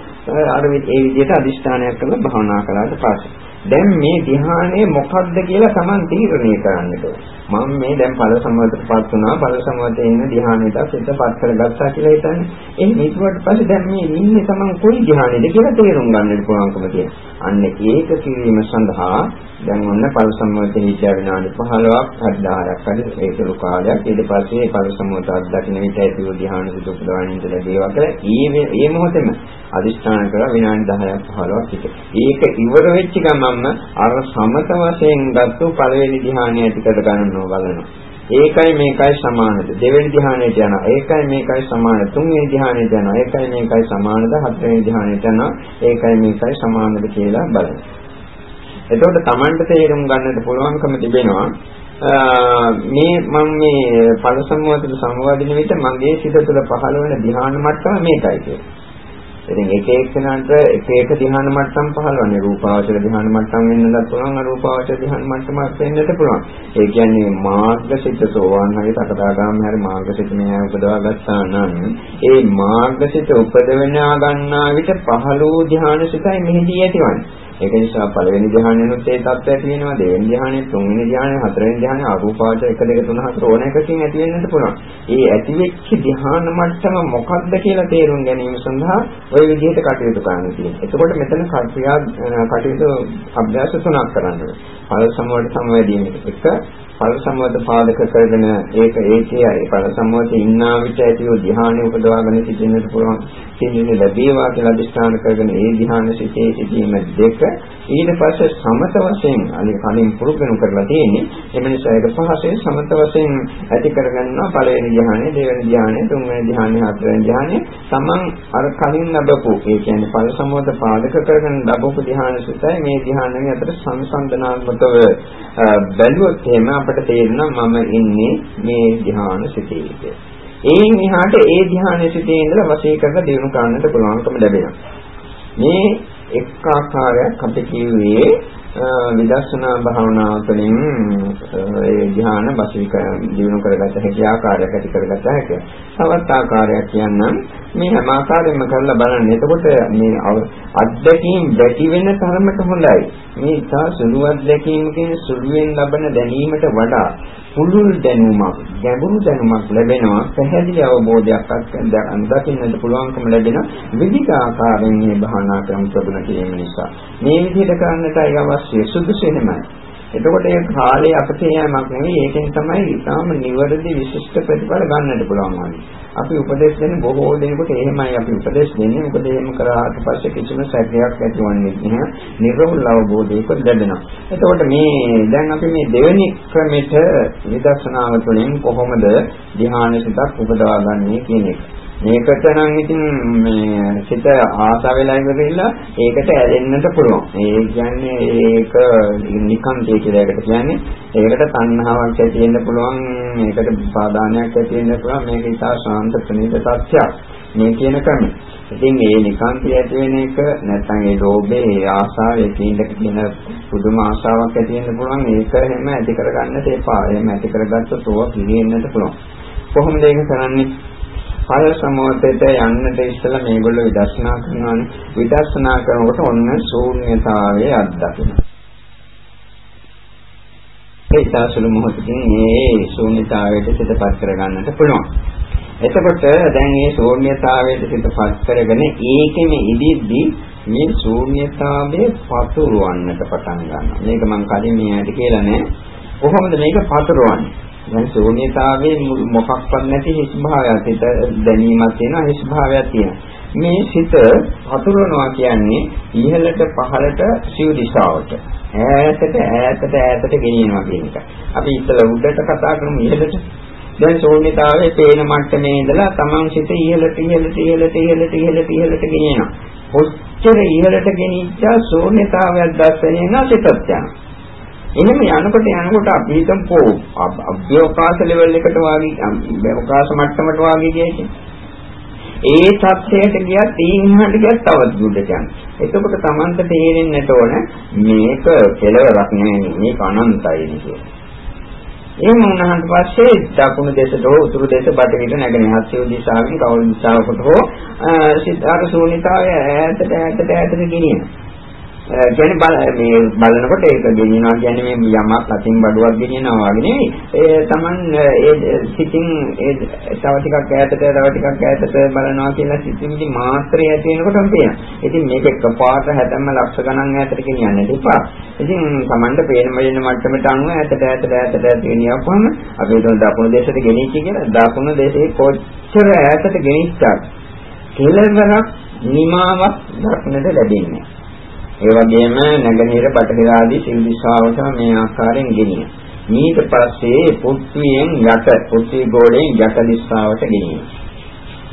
අර ඒ විදිහට අදිෂ්ඨානයක් කරලා භාවනා කළාට පස්සේ. දැන් මේ ධ්‍යානය මොකක්ද කියලා Taman තීරණය කරන්නට මම මේ දැන් ඵල සමවතටපත් වුණා. ඵල සමවතේ ඉන්න ධ්‍යානයට සිතපත් කරගත්තා කියලා හිතන්නේ. එහෙනම් ඊට පස්සේ දැන් මේ ඉන්නේ Taman කොයි ධ්‍යානෙද කියලා තේරුම් ගන්නට පුළුවන්කම තියෙනවා. අන්න ඒක කිරීම සඳහා දැන් ඔන්න ඵල සමවතේ විචාර විනාඩි 15ක් 10ක් හරි ඒකලු කාලයක්. ඊට පස්සේ ඵල සමවත අත්දකින්න විට ඇතිව ධ්‍යාන සිත උපදවන්න ඉඳලා දේවා කියලා ඒ ඒ මොහොතේම අදිස්ථාන කරලා විනාඩි 10ක් 15ක් හිට. ඒක ඉවර වෙච්ච ගමන්ම අර සමත වශයෙන් ගත්ත පළවෙනි ධ්‍යානය ඇති කර ගන්නව බලනවා. ඒකයි මේකයි සමානද? දෙවෙනි ධ්‍යානයට යනවා ඒකයි මේකයි සමාන තුන්වෙනි ධ්‍යානයට යනවා ඒකයි මේකයි සමානද? හතරවෙනි ධ්‍යානයට යනවා ඒකයි මේකයි සමානද කියලා බලනවා එතකොට Tamanට තේරුම් ගන්නට පුළුවන්කම තිබෙනවා මේ මම මේ ඵල සම්මෝධන සංවාදින විට මගේ සිත තුළ පහළ වෙන ධ්‍යාන මට්ටම මේකයි කියන්නේ ඉතින් එක එක්කෙනාට එක එක ධ්‍යාන මට්ටම් පහළවන්නේ රූපාවචර ධ්‍යාන මට්ටම් වෙන්නත් පුළුවන් අරූපාවචර ධ්‍යාන මට්ටමක් වෙන්නත් පුළුවන්. ඒ කියන්නේ මාර්ගසිත සෝවාන් හරි සකදාගාමී හරි මාර්ගසිත මෙයා උපදවා ගත්තා නම් ඒ මාර්ගසිත උපදවෙනා ගන්නා විට පහළ වූ ධ්‍යානසිතයි මෙහිදී ඇතිවන්නේ. ඒක නිසා පළවෙනි ධ්‍යානෙනුත් ඒ තත්ත්වය තියෙනවා දෙවෙනි ධ්‍යානෙ තුන්වෙනි ධ්‍යානෙ හතරවෙනි ධ්‍යානෙ අරූපාවචර 1 2 3 4 ඕන එකකින් ඇති වෙන්නත් පුළුවන්. ඒ ඇති වෙච්ච ධ්‍යාන මට්ටම මොකක්ද කියලා තේරුම් ගැනීම සඳහා ওই විදිහට කටයුතු කරන්න තියෙනවා. එතකොට මෙතන ක්‍රියා කටයුතු අභ්‍යාස තුනක් කරන්න ඕනේ. පළ සමවලට සමවැදීම එක ඵල සම්මත පාදක කරගෙන ඒක ඒකේ ඵල සම්මත ඉන්නා විට ඇතිව ධ්‍යානෙ උපදවාගෙන සිටින්නට පුළුවන්. සිටින්න ලැබේවා කියලා අදිස්ථාන කරගෙන ඒ ධ්‍යාන සිටේ සිටීම දෙක ඊට පස්සේ සමත වශයෙන් අනික කලින් පුරුදු කරලා තියෙන්නේ. එම නිසා ඒක පහසෙන් සමත වශයෙන් ඇති කරගන්නවා. පළවෙනි ධ්‍යානෙ දෙවෙනි ධ්‍යානෙ තුන්වෙනි ධ්‍යානෙ හතරවෙනි ධ්‍යානෙ තමන් අර කලින් ලැබපු ඒ කියන්නේ ඵල සම්මත පාදක කරගෙන ලැබපු ධ්‍යාන සිතයි මේ ධ්‍යානෙ අතර සංසන්දනාත්මකව බැලුවොත් එහෙම අපට තේරෙනවා මම ඉන්නේ මේ ධ්‍යාන සිතේ ඒන් එහාට ඒ ධ්‍යාන සිතේ ඉඳලා වශී කරලා දිනු කරන්නට පුළුවන්කම ලැබෙනවා. මේ එක් ආකාරයක් අපි කිව්වේ විදර්ශනා භාවනාව තුළින් ඒ ධ්‍යාන වශී දිනු කරගත හැකි ආකාරයක් ඇති කරගත හැකියි. තවත් ආකාරයක් කියන්නම් මේ හැම ආකාරයෙන්ම කරලා බලන්න. එතකොට මේ අත්දැකීම් දැටි වෙන තරමට හොඳයි. මේ තා සුළු අත්දැකීමකින් සුළුෙන් ලබන දැනීමට වඩා පුළුල් දැනුමක්, ගැඹුරු දැනුමක් ලැබෙනවා. පැහැදිලි අවබෝධයක් අත්දකින්නට පුළුවන්කම ලැබෙන විවිධ ආකාරයෙන් මේ භාවනා ක්‍රම ප්‍රගුණ කිරීම නිසා. මේ විදිහට කරන්නටයි අවශ්‍ය සුදුසු එහෙමයි. එතකොට ඒ කාලේ අපතේ යෑමක් නෙවෙයි ඒකෙන් තමයි ඊටාම නිවැරදි විශිෂ්ට ප්‍රතිඵල ගන්නට පුළුවන් වන්නේ. අපි උපදේශ දෙන බොහෝ දෙනෙකුට එහෙමයි අපි උපදේශ දෙන්නේ. මොකද එහෙම කරාට පස්සේ කිසිම සැකයක් ඇතිවන්නේ නැහැ. නිර්වෘල් අවබෝධයක ලැබෙනවා. එතකොට මේ දැන් අපි මේ දෙවෙනි ක්‍රමෙට විදර්ශනාව තුළින් කොහොමද ධ්‍යාන සිතක් උපදවාගන්නේ කියන එක. මේකට නම් ඉතින් මේ සිත ආසා වෙලා ඉවරilla ඒකට ඇලෙන්නට පුළුවන්. ඒ කියන්නේ ඒක නිකන්තේ කියලා එකට කියන්නේ. ඒකට තණ්හාවක් ඇති වෙන්න පුළුවන්. මේකට සාධානයක් ඇති වෙන්න පුළුවන්. මේක ඉතා ශාන්ත ප්‍රණීත සත්‍යයක්. මේ කියන ක්‍රමය. ඉතින් ඒ නිකාන්තිය ඇති වෙන එක නැත්නම් ඒ ලෝභේ ඒ ආසාව ඒකින්ද කියන පුදුම ආසාවක් ඇති වෙන්න පුළුවන් ඒක හැම ඇති කරගන්නට එපා. එහෙම ඇති කරගත්තොත් ඕවා පිළිෙන්නට පුළුවන්. කොහොමද ඒක කරන්නේ? ඵල සමෝතයට යන්නට ඉස්සෙල්ලා මේගොල්ලෝ විදර්ශනා කරනවානේ. විදර්ශනා කරනකොට ඔන්න ශූන්‍යතාවයේ අත්දකිනවා. ඒ ඉතාසුළු මොහොතකින් මේ ශූන්‍යතාවයට සිතපත් කරගන්නට පුළුවන්. එතකොට දැන් මේ ශූන්‍යතාවයට සිතපත් කරගෙන ඒකෙම ඉදිද්දී මේ ශූන්‍යතාවයේ පතුරවන්නට පටන් ගන්නවා. මේක මම කලින් මෙයාට කියලා නෑ. කොහොමද මේක පතුරවන්නේ? දැන් ශූන්‍යතාවයේ මොකක්වත් නැති හිස් භාවයක් හිත දැනීමක් තියෙනවා හිස් භාවයක් තියෙනවා මේ සිත පතුරවනවා කියන්නේ ඉහළට පහළට සිව් දිශාවට ඈතට ඈතට ඈතට ගෙනියනවා කියන එක. අපි ඉතල උඩට කතා කරමු ඉහළට. දැන් ශූන්‍යතාවයේ පේන මට්ටමේ ඉඳලා තමන් සිත ඉහළට ඉහළට ඉහළට ඉහළට ඉහළට ඉහළට ගෙනියනවා. කොච්චර ඉහළට ගෙනිච්චා ශූන්‍යතාවයක් දැස්සෙන්නේ නැතිවත් යනවා. එහෙම යනකොට යනකොට අපි හිතමු අභ්‍යවකාශ ලෙවල් එකට වාගේ අවකාශ මට්ටමට වාගේ ගියේ. ඒ තත්ත්වයට ගියත් ඊහාට ගියත් තවත් දුරට යනවා. එතකොට Tamanta තේරෙන්නට ඕන මේක කෙලවරක් නෙවෙයි මේක අනන්තයි කියලා. එහෙම වුණාට පස්සේ දකුණු දෙසට හෝ උතුරු දෙස බටහිර නැගෙන හස්සිය දිශාවෙන් කවුරු දිශාවකට හෝ සිතාර ශූන්‍යතාවය ඈතට ඈතට ඈතට ගෙනියනවා. කියන්නේ මේ බලනකොට ඒක ගෙනියනවා කියන්නේ මේ යමක් අතින් බඩුවක් ගෙනියනවා වගේ නෙවෙයි. ඒ Taman ඒ සිතින් ඒ තව ටිකක් ඈතට තව ටිකක් ඈතට බලනවා කියලා සිතින්දි මාත්‍රය ඇති වෙනකොටම පේනවා. ඉතින් මේක එකපාරට හැදෙන්න ලක්ෂ ගණන් ඈතට ගෙනියන්න එපා. ඉතින් Tamanට පේන මෙන්න මට්ටමට අනුව ඈතට ඈතට ඈතට ඈතට ගෙනියපුවම අපි හිතමු දකුණු දේශයට ගෙනිච්ච කියලා දකුණු දේශේ කොච්චර ඈතට ගෙනිච්චත් කෙලවරක් නිමාවක් දක්නට ලැබෙන්නේ ඒ වගේම නැගෙනහිර බටහිර ආදී සිල් දිශාවට මේ ආකාරයෙන් ගෙනියන. ඊට පස්සේ පෘථ්වියෙන් යට පෘථ්වි ගෝලයෙන් යට දිශාවට ගෙනියන.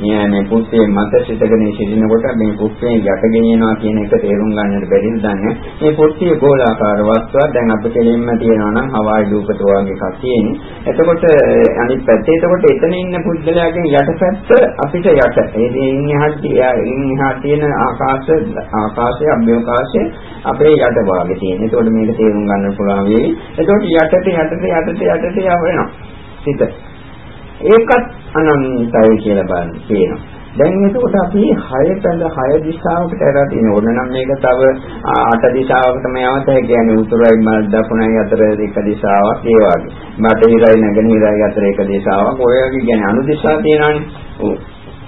මේ මේ පුත්තේ මත සිටගෙන සිටිනකොට මේ පුත්තේ යට ගෙනියනවා කියන එක තේරුම් ගන්නට බැරිද දන්නේ මේ පුත්තේ ගෝලාකාර වස්තුවක් දැන් අපේ කෙලින්ම තියෙනවා නම් හවායි දූපත වගේ එකක් තියෙන්නේ එතකොට අනිත් පැත්තේ එතකොට එතන ඉන්න පුද්ගලයාගෙන් යටපැත්ත අපිට යට ඒ ඉන්හා තියෙන ආකාශ ආකාශයේ අභ්‍යවකාශයේ අපේ යට භාගයේ තියෙන. එතකොට මේක තේරුම් ගන්න පුළුවන් වෙයි. එතකොට යටට යටට යටට යටට යවෙනවා. සිත ඒකත් අනන්තයි කියලා බලන්න පේනවා. දැන් එතකොට අපි 6 පැල 6 දිශාවකට ඇරලා තියෙන ඕන නම් මේක තව 8 දිශාවකටම යවත හැකි කියන්නේ උතුරයි මල් දකුණයි අතර එක දිශාවක් ඒ වගේ. බටහිරයි නැගෙනහිරයි අතර එක දිශාවක්. ඔය වගේ කියන්නේ අනු දිශා තියෙනවානේ.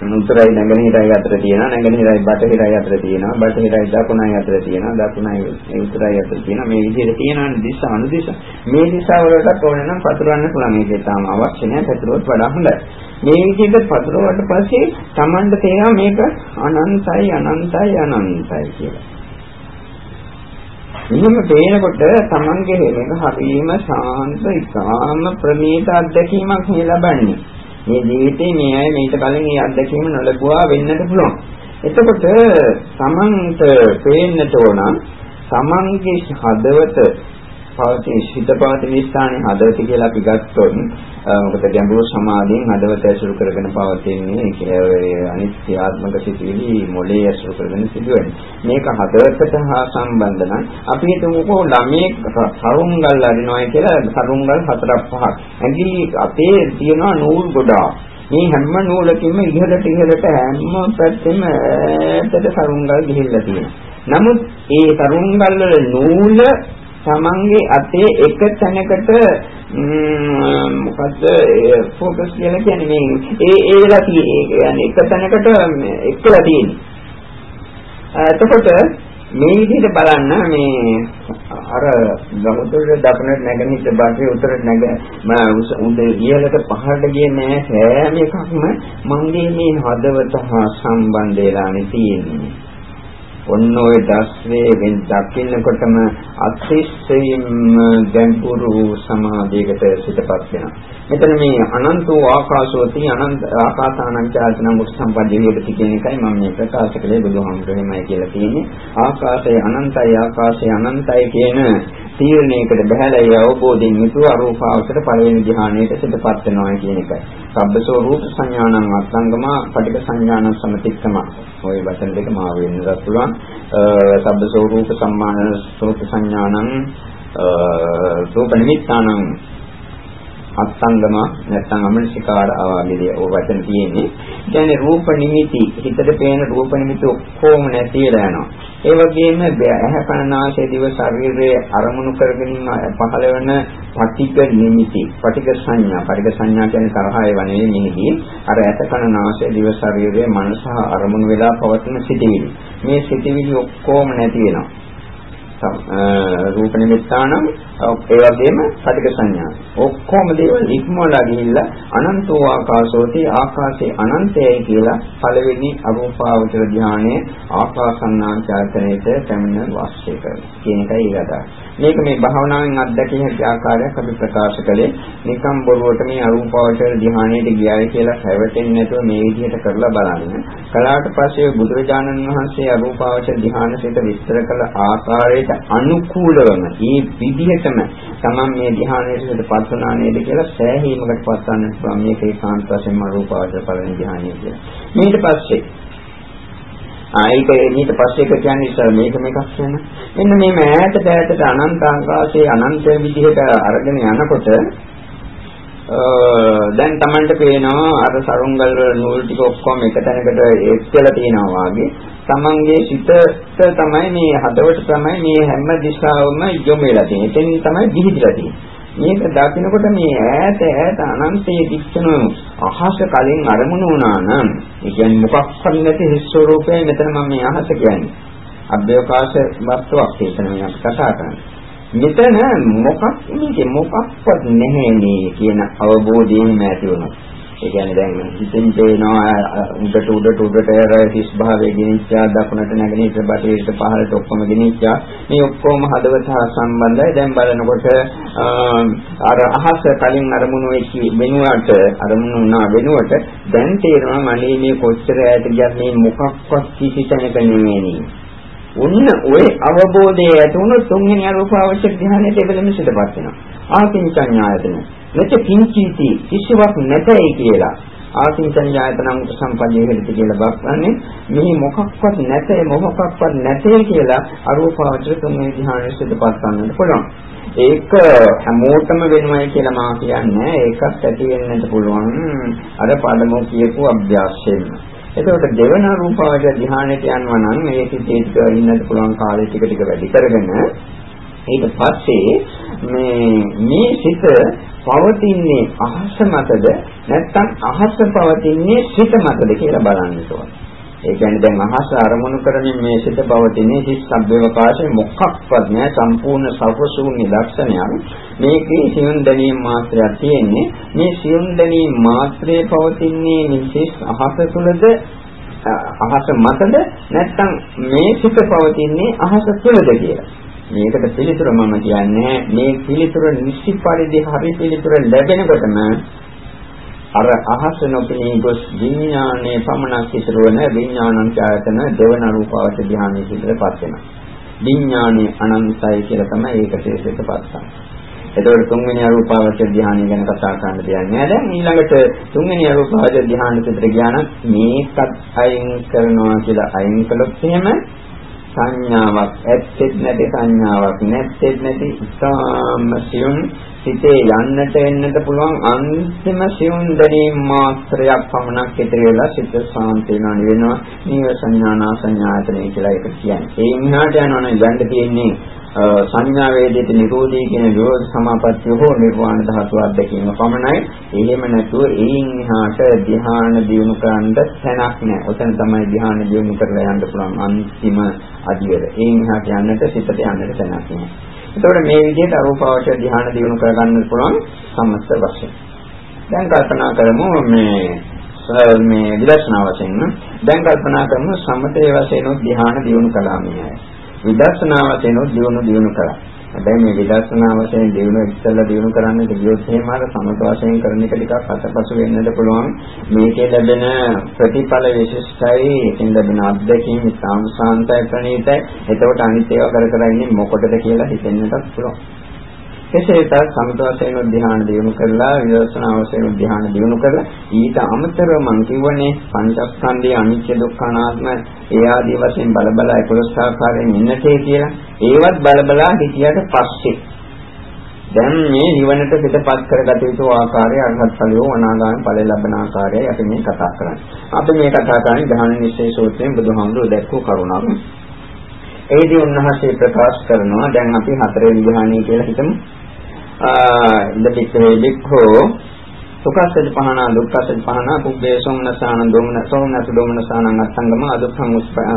උත්තරයි නැගෙනහිරයි අතර තියෙනවා නැගෙනහිරයි බටහිරයි අතර තියෙනවා බටහිරයි දකුණයි අතර තියෙනවා දකුණයි උත්තරයි අතර තියෙනවා. මේ විදිහට තියෙනවා දිශ අනුදිශ මේ දිශා වලට ඕන නම් පතුරවන්න පුළුවන්. මේක තාම අවශ්‍ය නැහැ. පතුරුවත් වඩා හොඳයි. මේ විදිහට පතුරවට පස්සේ Tamanට තේරෙනවා මේක අනන්තයි අනන්තයි අනන්තයි කියලා. එහෙම පේනකොට Tamanගේ මේක හරිම ශාන්ත ඉතාම ප්‍රණීත අත්දැකීමක් ලබන්නේ. මේ ජීවිතේ මේ අය මේක කලින් මේ අත්දැකීම නොලකුවා වෙන්නට පුළුවන්. එතකොට තමන්ට පේන්නට ඕන තමන්ගේ හදවත පවතින සිත පවතින ස්ථානයේ හදවත කියලා අපි ගත්තොත් මොකද ගැඹුරු සමාධියෙන් හදවත ඇසුරු කරගෙන පවතින්නේ ඒ අනිත්‍යාත්මක සිතිවිලි මොලේ ඇසුරු කරගෙන සිදුවෙන්නේ. මේක හදවතට හා සම්බන්ධ නම් අපි හිතමුකෝ ළමයේ කරුංගල් අරිනවා කියලා කරුංගල් හතරක් පහක්. ඇඟිලි අපේ තියෙනවා නූල් ගොඩාක්. මේ හැම නූලකින්ම ඉහළට ඉහළට හැම පැත්තෙම ඈතට කරුංගල් ගිහිල්ලා තියෙනවා. නමුත් ඒ කරුංගල් වල නූල තමන්ගේ අතේ එක තැනකට මොකද්ද ફોકસ කියලා කියන්නේ මේ ඒ ඒ වෙලා තියෙන්නේ එක තැනකට එක්කලා තියෙන්නේ එතකොට මේ විදිහට බලන්න මේ අර ගමුතර දකුණට නැගෙන හිට බාහිර උතරට නැග උද ඉහළට පහළට ගියේ නෑ සෑම එකක්ම මගේ මේ හදවත හා සම්බන්ධ වෙලානේ තියෙන්නේ ඔන්න ඔය දස්වේ වෙන් දකින්නකොටම අතිශයින්ම ගැඹුරු සමාධියකට සිතපත් වෙනවා. මෙතන මේ අනන්ත වූ ආකාශෝති අනන්ත ආකාසානංචායතන මුත් සම්පදේවියපති කියන එකයි මම මේ ප්‍රකාශ කළේ බුදුහාමුදුරේමයි කියලා තියෙන්නේ. ආකාශය අනන්තයි ආකාශය අනන්තයි කියන තීරණයකට බහැලා ඒ අවබෝධයෙන් යුතුව අරූපාවචර පළවෙනි ධ්‍යානයට සිතපත් වෙනවා කියන එකයි. සබ්බසෝ රූප සංඥානං අත්ංගම පටික සංඥානං සමතික්කම. ওই වචන දෙක මා වෙන්නත් පුළුවන්. සබ්බසෝ රූප සම්මාන සෝත සංඥානං රූප නිමිත්තානං අත්ංගම නැත්නම් අමනසිකාර ආවාගේ ඕ වචන තියෙන්නේ. කියන්නේ රූප නිමිති හිතට පේන රූප නිමිති ඔක්කොම නැතිලා යනවා. ඒ වගේම ඇහැ කන නාසය දිව ශරීරයේ අරමුණු කරගෙන පහළ වෙන පටික නිමිති, පටික සංඥා, පටික සංඥා කියන්නේ තරහය වනේ නිමිති. අර ඇස කන නාසය දිව ශරීරයේ මනස අරමුණු වෙලා පවතින සිටිවිලි. මේ සිටිවිලි ඔක්කොම නැති වෙනවා. රූප නිමිත්තානම් ඒ වගේම පටික සංඥා. ඔක්කොම දේවල් ඉක්මවලා ගිහිල්ලා අනන්තෝ ආකාශෝති ආකාශේ අනන්තයයි කියලා පළවෙනි අරූපාවචර ධානයේ ආකාසන්නාචාරණයට පැමිණ වාසය කරනවා. කියන එකයි ඊළඟට. මේක මේ භාවනාවෙන් අත්දැකිය හැකි ආකාරයක් අපි ප්‍රකාශ කළේ නිකම් බොරුවට මේ අරූපාවචර ධ්‍යානයට ගියයි කියලා හැවටෙන්නේ නැතුව මේ විදිහට කරලා බලන්න. කලාට පස්සේ බුදුරජාණන් වහන්සේ අරූපාවචර ධ්‍යානසිත විස්තර කළ ආකාරයට අනුකූලවම මේ විදිහටම තමන් මේ ධ්‍යානයට පත්වනා නේද කියලා සෑහීමකට පත්වන්න පුළුවන් මේක ඒකාන්ත වශයෙන්ම අරූපාවචර පළවෙනි ධ්‍යානය කියලා. ඊට පස්සේ ආයික ඊට පස්සේ එක කියන්නේ ඉස්සර මේක මේකක් කියන. මෙන්න මේ ඈතට ඈතට අනන්ත ආකාශයේ අනන්ත විදිහට අරගෙන යනකොට දැන් Tamanට පේනවා අර සරුංගල් වල නූල් ටික ඔක්කොම එක තැනකට එක්කලා තියෙනවා වගේ Tamanගේ සිතට තමයි මේ හදවත තමයි මේ හැම දිශාවම යොමු වෙලා තියෙන්නේ. එතෙන් තමයි දිහිදලා තියෙන්නේ. මේක දකිනකොට මේ ඈත ඈත අනන්තයේ දිස්සන අහස කලින් අරමුණු වුණා නම් ඒ කියන්නේ මොකක්වත් නැති හිස් ස්වરૂපයයි මෙතන මම මේ අහස කියන්නේ. අභ්‍යවකාශ වස්තුවක් ඒතන මේ අපි කතා කරන්නේ. මෙතන මොකක් මේකේ මොකක්වත් නැහැ නේ කියන අවබෝධයෙන් ඇති වුණා. ඒ කියන්නේ දැන් හිතෙන් පේනවා උඩට උඩට උඩට ඇර හිස් භාවයේ ගෙනිච්චා දකුණට නැගෙනහිට බටේට පහළට ඔක්කොම ගෙනිච්චා. මේ ඔක්කොම හදවත හා සම්බන්ධයි. දැන් බලනකොට අර අහස කලින් අරමුණු වෙච්ච වෙනුවට අරමුණු වුණා වෙනුවට දැන් තේරෙනවා මනේ මේ කොච්චර ඈත ගියත් මේ මොකක්වත් කිසි තැනක නෙමෙයි ඔන්න ඔය අවබෝධය ඇති වුණොත් තුන්වෙනි අරූපාවචර ධ්‍යානයේ දෙබලම සිටපත් වෙනවා. ආකින්චඤ්ඤායතන. මෙත කිංචීති කිසිවක් නැතයි කියලා. ආකින්චඤ්ඤායතන උපසම්පදයේ හිටිත කියලා බක්වන්නේ මේ මොකක්වත් නැතේ මොකක්වත් නැතේ කියලා අරූපාවචර තුන්වෙනි ධ්‍යානයේ සිටපත් ගන්නට පුළුවන්. ඒක හැමෝටම වෙනවයි කියලා මා කියන්නේ ඒකත් ඇති වෙන්නට පුළුවන් අර පළමු කියපු අභ්‍යාසයෙන්. එතකොට දෙවන රූපාවච ධ්‍යානෙට යනවා නම් මේ සිතේ ටික ඉන්නත් පුළුවන් කාලය ටික ටික වැඩි කරගෙන ඊට පස්සේ මේ මේ සිත පවතින්නේ අහස මතද නැත්නම් අහස පවතින්නේ සිත මතද කියලා බලන්න ඕනේ. ඒ කියන්නේ දැන් අහස අරමුණු කරමින් මේ සිත පවතින්නේ හිස් සබ්බවකාශයේ මොකක්වත් නෑ සම්පූර්ණ සර්වශූන්‍ය ලක්ෂණයක්. මේකේ සියුම් දැනීම මාත්‍රයක් තියෙන්නේ. මේ සියුම් දැනීම මාත්‍රයේ පවතින්නේ නිසිස් අහස තුලද අහස මතද නැත්නම් මේ සිත පවතින්නේ අහස තුලද කියලා. මේකට පිළිතුර මම කියන්නේ මේ පිළිතුර නිසි පරිදි හරි පිළිතුර ලැබෙනකොටම අර අහස නොපෙනී ගොස් විඥානයේ පමණක් ඉතුරුවන විඥානං ඡායතන දෙවන රූපාවච ධානයේ සිටපත් වෙනවා. විඥානයේ අනන්තයි කියලා තමයි ඒක තේසෙටපත් වෙනවා. එතකොට තුන්වෙනි අරූපාවච ධානය ගැන කතා කරන්න දෙයක් නෑ. දැන් ඊළඟට තුන්වෙනි අරූපාවච ධානය පිටට ගියා නම් මේකත් අයින් කරනවා කියලා අයින් කළොත් එහෙම සංඥාවක් ඇත්තෙත් නැති සංඥාවක් නැත්තෙත් නැති ඉතාම සියුම් සිතේ යන්නට එන්නට පුළුවන් අන්තිම සියුම් දැනීම් මාත්‍රයක් පමණක් ඉතිරි වෙලා සිත සාන්ත වෙනවා නිවෙනවා නීව සංඥානා සංඥාතනෙ කියලා ඒක කියන්නේ. ඒ ඉන්නහට යනවනේ යන්න තියෙන්නේ සංඥා වේදිත නිරෝධී කියන විරෝධ සමාපත්තිය හෝ නිර්වාණ ධාතු අධ්‍යක්ීම පමණයි. එහෙම නැතුව ඒයින් එහාට ධ්‍යාන දියුණු කරන්න තැනක් නැහැ. ඔතන තමයි ධ්‍යාන දියුණු කරලා යන්න පුළුවන් අන්තිම අදියර. ඒයින් එහාට යන්නට සිතට යන්නට තැනක් නැහැ. එතකොට මේ විදිහට අරූපාවචර ධ්‍යාන දියුණු කරගන්න පුළුවන් සම්මත වශයෙන්. දැන් කල්පනා කරමු මේ මේ විදර්ශනා වශයෙන් දැන් කල්පනා කරමු සමතේ වශයෙන් ධ්‍යාන දියුණු කළා මේ විදර්ශනා වශයෙන් දියුණු දියුණු කරා. හැබැයි මේ විදර්ශනා වශයෙන් දිනු ඉස්සෙල්ලා දිනු කරන්නට ගියොත් එහෙම අර සමත වශයෙන් කරන එක ටිකක් අතපසු වෙන්නට පුළුවන්. මේකේ ලැබෙන ප්‍රතිඵල විශිෂ්ටයි ඒකෙන් ලැබෙන අත්දැකීම් සාමසාන්තයි ප්‍රණීතයි. එතකොට අනිත් ඒවා කර කර ඉන්නේ මොකටද කියලා හිතෙන්නටත් පුළුවන්. කෙසේතත් සමත වශයෙන් ධ්‍යාන දිනු කරලා විදර්ශනා වශයෙන් ධ්‍යාන දිනු කරලා ඊට අමතරව මම කියවනේ පංචස්කන්ධයේ අනිත්‍ය දුක්ඛ අනාත්ම ඒ ආදී වශයෙන් බලබලා 11 ආකාරයෙන් ඉන්නතේ කියලා ඒවත් බලබලා හිතියට පස්සේ දැන් මේ නිවනට පිටපත් කරගත යුතු ආකාරය අරහත් ඵලයෝ අනාගාමී ඵල ලැබෙන ආකාරයයි අපි මේ කතා කරන්නේ. අපි මේ කතා කරන්නේ ධ්‍යාන නිශ්චය සූත්‍රයෙන් බුදුහාමුදුරුවෝ දැක්වූ කරුණක්. ඒදී උන්වහන්සේ ප්‍රකාශ කරනවා දැන් අපි හතරේ විධානය කියලා හිතමු. ඉද පිටේ බික්ඛෝ. සුඛස්සජ පහනා දුක්ඛස්සජ පහනා පුබ්බේ සෝමනසාන දෝමන සෝමනස දෝමනසානං අත්ංගම අදුක්ඛං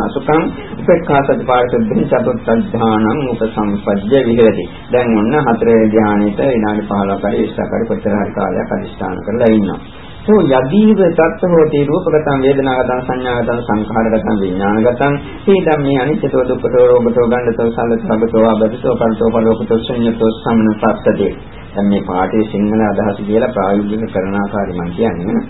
සුඛං. උපේක්ඛාසජ පාරිසුද්ධි චතුත්ථානං උපසම්පජ්ජ විහෙරති. දැන් ඔන්න හතරේ ධානයේට විනාඩි 15කට 20කට කොච්චර හරි කාලයක් අදිස්ථාන කරලා ඉන්නවා. සෝ යදීව තත්ත්වෝති රූපගතං වේදනාගතං සංඥාගතං සංඛාරගතං විඥානගතං. මේ ධම්මේ අනිත්‍යතෝ දුක්ඛතෝ රෝගතෝ ගණ්ඩතෝ සලතෝ ආබදතෝ පරතෝ පරෝපතෝ ශුන්‍යතෝ සම්නපත්තේ දැන් මේ පාඨයේ සිංහල අදහස කියලා ප්‍රායෝගික කරන ආකාරය මම කියන්නේ.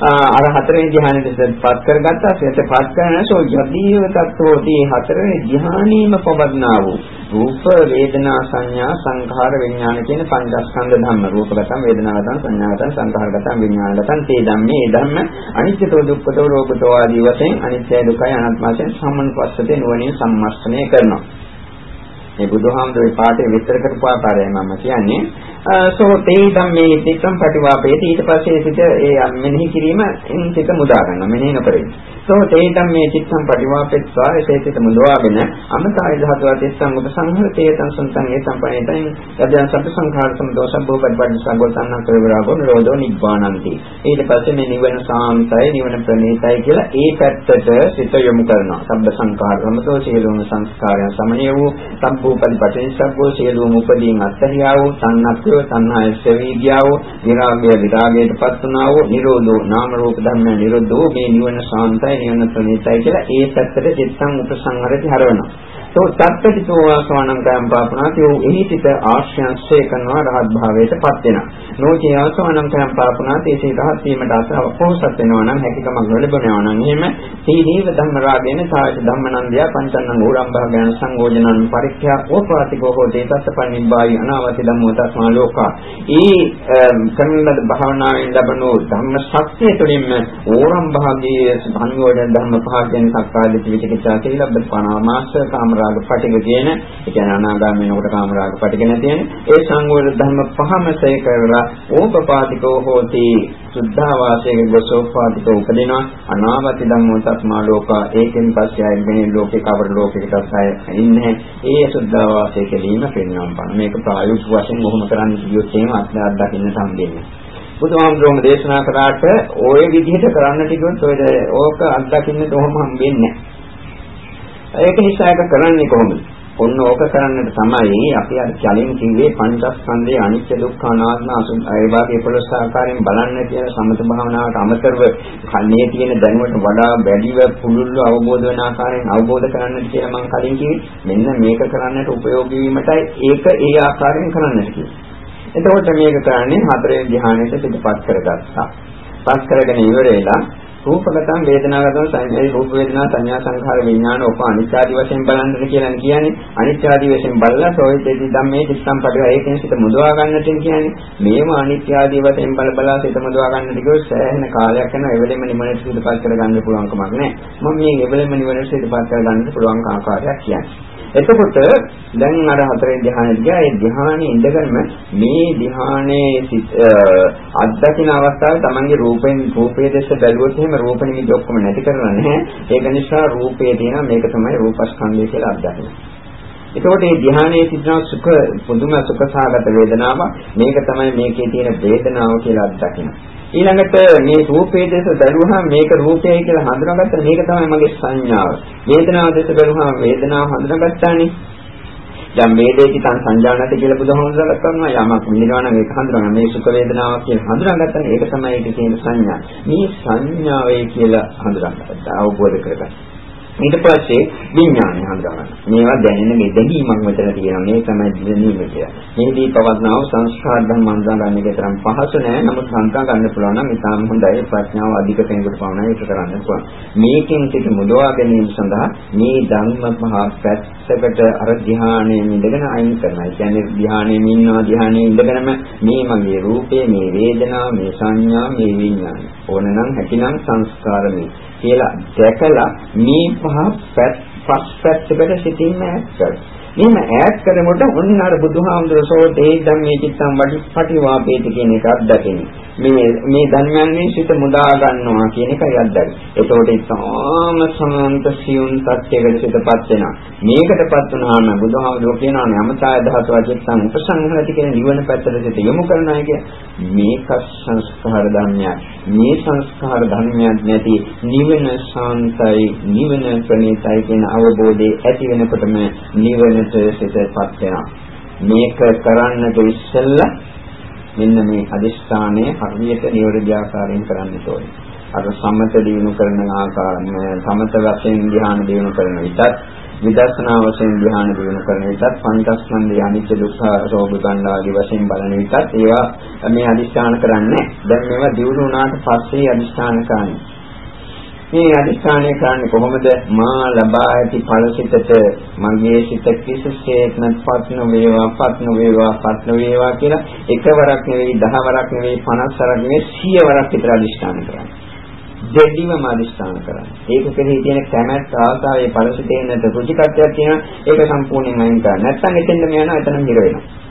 අර හතරවෙනි ධ්‍යානෙටපත් කරගත්තා. සිතපත් කරනසෝ යදීව තත්ත්වෝති හතරවෙනි ධ්‍යානෙම පවත්නා වූ රූප වේදනා සංඥා සංඛාර විඥාන කියන පංචස්කන්ධ ධම්ම රූපගතම් වේදනාගතම් සංඥාගතම් සංඛාරගතම් විඥානගතම් තේ ධම්මේ ධම්ම. අනිත්‍යතෝ දුක්ඛතෝ රෝගතෝ ආදී වශයෙන් අනිත්‍ය දුක්ඛය අනාත්ම වශයෙන් සම්මනුපස්සතේ නුවණින් සම්මස්තනය කරනවා. මේ බුදුහාමුදුරේ පාඩේ විස්තර කරපු ආකාරය මම කියන්නේ. සෝ තේ ධම්මේ තික්කම් ප්‍රතිවාපේති ඊට පස්සේ සිට ඒ මෙනෙහි කිරීම එන් සිට මුදා ගන්න මෙනෙහි නොකරේ සෝ තේ ධම්මේ චිත්තම් ප්‍රතිවාපෙත්වා ඒ සිට මුදවාගෙන අමතාය ධාතුව තිස්සං උපසංහර තේ සංසන්තං ඒ සම්පණේතෙන් යදයන් සබ්බ සංඛාර සම්දෝෂ භෝගබ්බඩ සගෝතන්න කරවරාගෝ නිරෝධෝ නිබ්බානන්ති. ඊට පස්සේ මේ නිවන සාන්තය නිවන ප්‍රණීතයි කියලා ඒ පැත්තට සිත යොමු කරනවා. සබ්බ සංඛාර සමතෝ සියලුම සංස්කාරයන් සමනය වූ සම්භූපදි පටිච්චසග්ගෝ සියලුම උපදීන් අත්හැරියා වූ සන්නත් සත්‍යව තණ්හාය සෙවීගියා වූ විරාගය විරාගයටපත් වුණා වූ නිරෝධෝ නාම රූප ධර්ම නිරෝධෝ මේ නිවන ශාන්තයි නිවන ප්‍රණීතයි කියලා ඒ පැත්තට චිත්තං උපසංහරති හරවනවා. තෝ තත්ත්‍තිතෝ වාසවණං කයම් පාපුණාති ਉਹ එහි සිට ආශ්‍රයන්ශය කරනවා රහත් භාවයටපත් වෙනවා. නෝචේ ආසවණං කයම් පාපුණාති ඒ රහත් වීමට අසව පොහොසත් වෙනවා නම් හැකියකමක් ලැබෙනවා නම් එහෙම සීනීව ධම්ම රාගයෙන් සායත ධම්මනන්දිය පංචන්නං ඌරම්භාගයන් සංයෝජනං පරික්ඛ්‍යා ඕපාතිකෝ හෝතේ තත්පන්නිබ්බායි අනාවති ධම්මෝ තස්මා ලෝකා. ඊ කර්මද භාවනාවෙන් ලැබෙනු ධම්ම ශක්තිය තුළින්ම ඌරම්භාගයේ සංයෝජන ධම්ම පහයෙන් සක්කාය දිවිචිකිච්ඡා කියලා පනාමාස කාම කාමරාග පටික කියන ඒ කියන්නේ අනාගාමී වෙනකොට කාමරාග පටික නැති ඒ සංවර ධර්ම පහම සය කරලා ඕපපාතිකෝ හෝති. සුද්ධාවාසයේ ගොසෝපාතිකෝ උපදිනවා. අනාවති ධම්මෝ තස්මා ලෝකා. ඒකෙන් පස්සේ ආයෙත් ලෝකේ කවර ලෝකයකටත් ආයෙ ඉන්නේ ඒ සුද්ධාවාසයේ කෙලීම පෙන්වන්න බෑ. මේක ප්‍රායෝගික වශයෙන් කොහොම කරන්න කියොත් එහෙම අත්දැක දකින්න සම්බෙන්නේ. බුදුහාමුදුරුවෝ දේශනා කරාට ওই විදිහට කරන්න ටිකුත් ඔය ඕක අත්දකින්න කොහොම හම්බෙන්නේ නැහැ. ඒක නිසා ඒක කරන්නේ කොහොමද? ඔන්න ඕක කරන්නට තමයි අපි අර කලින් කිව්වේ පංචස්කන්ධයේ අනිත්‍ය දුක්ඛ අනාත්ම අසුන් ඒ වගේ පොළොස් ආකාරයෙන් බලන්න කියන සමත භාවනාවට අමතරව කන්නේ තියෙන දැනුමට වඩා වැඩිව පුළුල්ව අවබෝධ වෙන ආකාරයෙන් අවබෝධ කරන්නට කියලා මම කලින් කිව්වේ මෙන්න මේක කරන්නට උපයෝගී වීමටයි ඒක ඒ ආකාරයෙන් කරන්නට කිව්වේ. එතකොට මේක කරන්නේ හතරේ ධ්‍යානෙට පිටපත් කරගත්තා. පස් කරගෙන ඉවර වෙලා රූපගතං වේදනාගතං සංඥා රූප වේදනා සංඥා සංඛාර විඥාන ඔප අනිත්‍යාදි වශයෙන් බලන්නට කියලා කියන්නේ. අනිත්‍යාදි වශයෙන් බලලා සෝයිතේදී ධම්මේ චිත්තම් පඩව ඒකෙන් සිත මුදවා ගන්නට කියන්නේ. මේව අනිත්‍යාදි වශයෙන් බල බලා සිත මුදවා ගන්නට කිව්වොත් සෑහෙන කාලයක් යනවා. එවෙලෙම නිමනට සිතපත් කර ගන්න පුළුවන් කමක් නැහැ. මම මේ එවෙලෙම නිවනට සිතපත් කර ගන්නට පුළුවන් ආකාරයක් කියන්නේ. එතකොට දැන් අර හතරෙන් ධ්‍යානෙට ගියා. ඒ ධ්‍යානෙ ඉඳගෙනම මේ ධ්‍යානයේ අත්දකින්න අවස්ථාවේ තමන්ගේ රූපෙන් රූපයේ දැස බැලුවොත් එහෙම රූප නිමිති ඔක්කොම නැති කරලා නැහැ. ඒක නිසා රූපයේ තියෙන මේක තමයි රූපස්කන්ධය කියලා අත්දකින්න. එතකොට මේ ධ්‍යානයේ සිටින සුඛ පුදුම සුඛසහගත වේදනාව මේක තමයි මේකේ තියෙන වේදනාව කියලා අත්දකින්න. ඊළඟට මේ රූපයේ දෙස බැලුවහම මේක රූපයයි කියලා හඳුනාගත්තා මේක තමයි මගේ සංඥාව. වේදනාව දෙස බැලුවහම වේදනාව හඳුනාගත්තානේ. දැන් වේදේති තන් සංජානනත කියලා බුදුහමඳුරලා කරනවා යමක් විඳිනවා නම් ඒක හඳුනගන්න මේ සුඛ වේදනාවක් කියලා හඳුනාගත්තා ඒක තමයි ඒකේ තියෙන සංඥා. මේ සංඥාවේ කියලා හඳුනාගත්තා අවබෝධ කරගන්න. ඊට පස්සේ විඥානය හඳුනගන්න. මේවා දැනෙන මේ දැනීමක් මෙතන තියෙනවා. මේ තමයි දැනීම කියන්නේ. මේදී පවත්නාව සංස්කාර ධර්ම හඳුනගන්න එක තරම් පහසු නෑ. නමුත් හඳුනා ගන්න පුළුවන් නම් ඉතාම හොඳයි. ප්‍රඥාව අධික කෙනෙකුට පවණයි ඒක කරන්න පුළුවන්. මේකෙන් සිට මුදවා ගැනීම සඳහා මේ ධර්ම පහ පැත්තකට අර ධ්‍යානයේ ඉඳගෙන අයින් කරනවා. ඒ කියන්නේ ධ්‍යානයේ ඉන්නවා ධ්‍යානයේ ඉඳගෙනම මේ මගේ රූපේ, මේ වේදනාව, මේ සංඥා, මේ විඥාන. ඕනනම් හැකිනම් සංස්කාරමේ කියලා දැකලා මේ පහ පස් පැත්තකට සිටින්න ඇත්තට එහෙම ඈත් කරනකොට ඔන්න අර බුදුහාමුදුර සෝතේ ධම්මේ චිත්තම් වටිපටිවාපේති කියන එක අත්දකින්නේ. මේ මේ ධර්මයන්ගෙන් සිත මුදා ගන්නවා කියන එකයි අත්දකින්නේ. ඒතකොට ඉතාම සමාන්ත සියුම් තත්යකට සිතපත් වෙනවා. මේකටපත් වුණාම බුදුහාමුදුර කියනවා යමතාය ධාතු වචිත්තම් උපසංහරති කියන නිවන පැත්තට සිත යොමු කරනවා කිය. මේක සංස්කාර ධර්මයක්. මේ සංස්කාර ධර්මයක් නැති නිවන ශාන්තයි නිවන ප්‍රණීතයි කියන අවබෝධය ඇති වෙනකොටම නිවනට සිතපත් වෙනවා. මේක කරන්නට ඉස්සෙල්ලා මෙන්න මේ අදිස්ථානය හරියට නිවැරදි ආකාරයෙන් කරන්න ඕනේ. අර සමත දිනු කරන ආකාරය සමත වශයෙන් ධ්‍යාන දිනු කරන විටත් විදර්ශනා වශයෙන් ධ්‍යාන දිනු කරන විටත් පංචස්කන්ධය අනිත්‍ය දුක්ඛ රෝග ගන්න ආදී වශයෙන් බලන විටත් ඒවා මේ අදිස්ථාන කරන්නේ. දැන් මේවා දිනු වුණාට පස්සේ අදිස්ථාන කරන්නේ. මේ අදිස්ථානය කරන්නේ කොහොමද? මා ලබා ඇති ඵලසිතට මගේ සිත කිසිසේත්ම පත් නොවේවා පත් නොවේවා පත් නොවේවා කියලා එකවරක් නෙවෙයි දහවරක් නෙවෙයි 50 වරක් නෙවෙයි 100 වරක් විතර අදිස්ථාන කරන්නේ. දෙඩිවම අදිස්ථාන කරන්නේ. ඒක කෙරෙහි තියෙන කැමැත්ත ආසාවේ ඵලසිතේ නැත රුචිකත්වයක් තියෙනවා ඒක සම්පූර්ණයෙන් අයින් කරන්න. නැත්නම් එතෙන්ද යනවා එතනම හිර වෙනවා.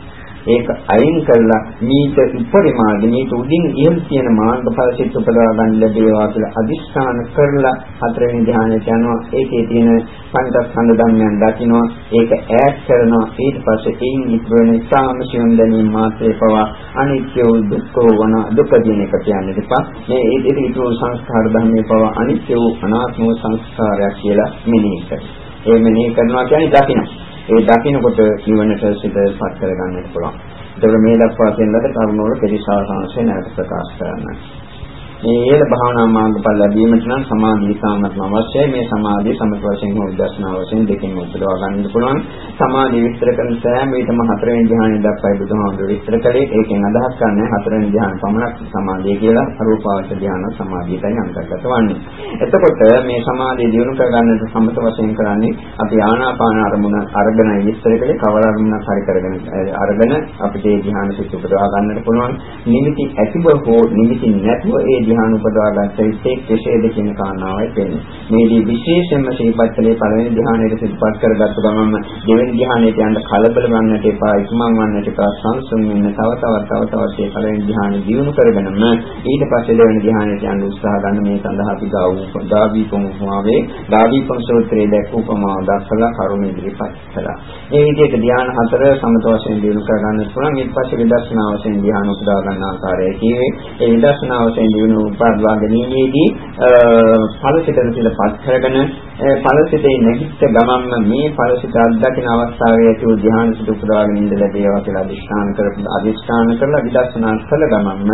ඒක අයින් කරලා මීට උපරිමාද මීට උඩින් ඉහළ තියෙන මාර්ගඵල සිත් උපදවා ගන්න ලැබේවා කියලා අදිස්ථාන කරලා හතරවෙනි ධ්‍යානයට යනවා ඒකේ තියෙන පංචස්කන්ධ ධර්මයන් දකිනවා ඒක ඈත් කරනවා. ඊට පස්සේ එයින් ඉතුරුන සාමසියුන් දැනීම මාත්‍රේ පවා අනිත්‍ය දුක්ඛ වන දුක කියන එක කියන්නේ. දෙපා මේ ඒ දෙක ඉතුරු සංස්කාර ධර්මයේ පවා අනිත්‍ය වූ අනාත්ම සංස්කාරයක් කියලා මෙනෙහි කරනවා. ඒ මෙනෙහි කරනවා කියන්නේ දකිනවා. ඒ දකින්නකොට නිවනට සිතපත් කරගන්නට පුළුවන්. ඒකට මේ දක්වා කියන ලද කරුණවල පරිසාසංශය නැවත ප්‍රකාශ කරන්න. මේ ඊළ භාවනා මාර්ගඵල ලැබීමට නම් සමාධිය සාමත්ම අවශ්‍යයි. මේ සමාධිය සමත වශයෙන් හෝ විදර්ශනා වශයෙන් දෙකෙන් උපදවා ගන්න පුළුවන්. සමාධිය විස්තර කරන සෑම විටම හතරවෙනි ධ්‍යානය දක්වායි බුදුහාමුදුරුවෝ විස්තර කළේ. ඒකෙන් අදහස් කරන්නේ හතරවෙනි ධ්‍යාන පමණක් සමාධිය කියලා අරූපාවච ධ්‍යාන සමාධියටයි අන්තර්ගත වන්නේ. එතකොට මේ සමාධිය දියුණු කර ගන්නට සමත වශයෙන් කරන්නේ අපි ආනාපාන අරමුණ අරගෙන විස්තර කළේ කවර අරමුණක් හරි කරගෙන අරගෙන අපිට ඒ ධ්‍යාන සිත් උපදවා ගන්නට පුළුවන්. නිමිති ඇතිව හෝ නිමිති නැතුව ඒ ධ්‍යාන උපදවා ගන්න විත්තේ කෙසේද කියන කාරණාවයි තියෙන්නේ. මේදී විශේෂයෙන්ම ශ්‍රීපත් කලේ පළවෙනි ධ්‍යානයට සිද්ධපත් කරගත්තු ගමන්ම දෙවෙනි ධ්‍යානයට යන්න කලබල වන්නට එපා, ඉක්මන් වන්නට එපා, සංසුන් වෙන්න තව තවත් තව තවත් ඒ පළවෙනි ධ්‍යානෙ දියුණු කරගෙනම ඊට පස්සේ දෙවෙනි ධ්‍යානයට යන්න උත්සාහ ගන්න මේ සඳහා අපි ගාවු දාවීපම උපමාවේ දාවීපම සූත්‍රයේ දැක්වූ උපමාව දක්වලා කරුණ ඉදිරිපත් කළා. මේ විදිහට ධ්‍යාන හතර සමත වශයෙන් දියුණු කර ගන්න පුළුවන්. ඊට පස්සේ විදර්ශනා වශයෙන් ධ්‍යාන උපදවා ගන්න ආකාරය කියවේ. ඒ විදර්ශනා වශයෙන් දියුණු උපදවා ගැනීමේදී ඵලසිතන සිලපත් කරගෙන ඵලසිතේ නැගිට ගමන්ම මේ ඵලසිත අත්දකින අවස්ථාවේ ඇති වූ ධ්‍යාන සිත උපදවාගෙන ඉඳ ලැබේවා කියලා අදිෂ්ඨාන කරපු අදිෂ්ඨාන කරලා විදර්ශනා කළ ගමන්ම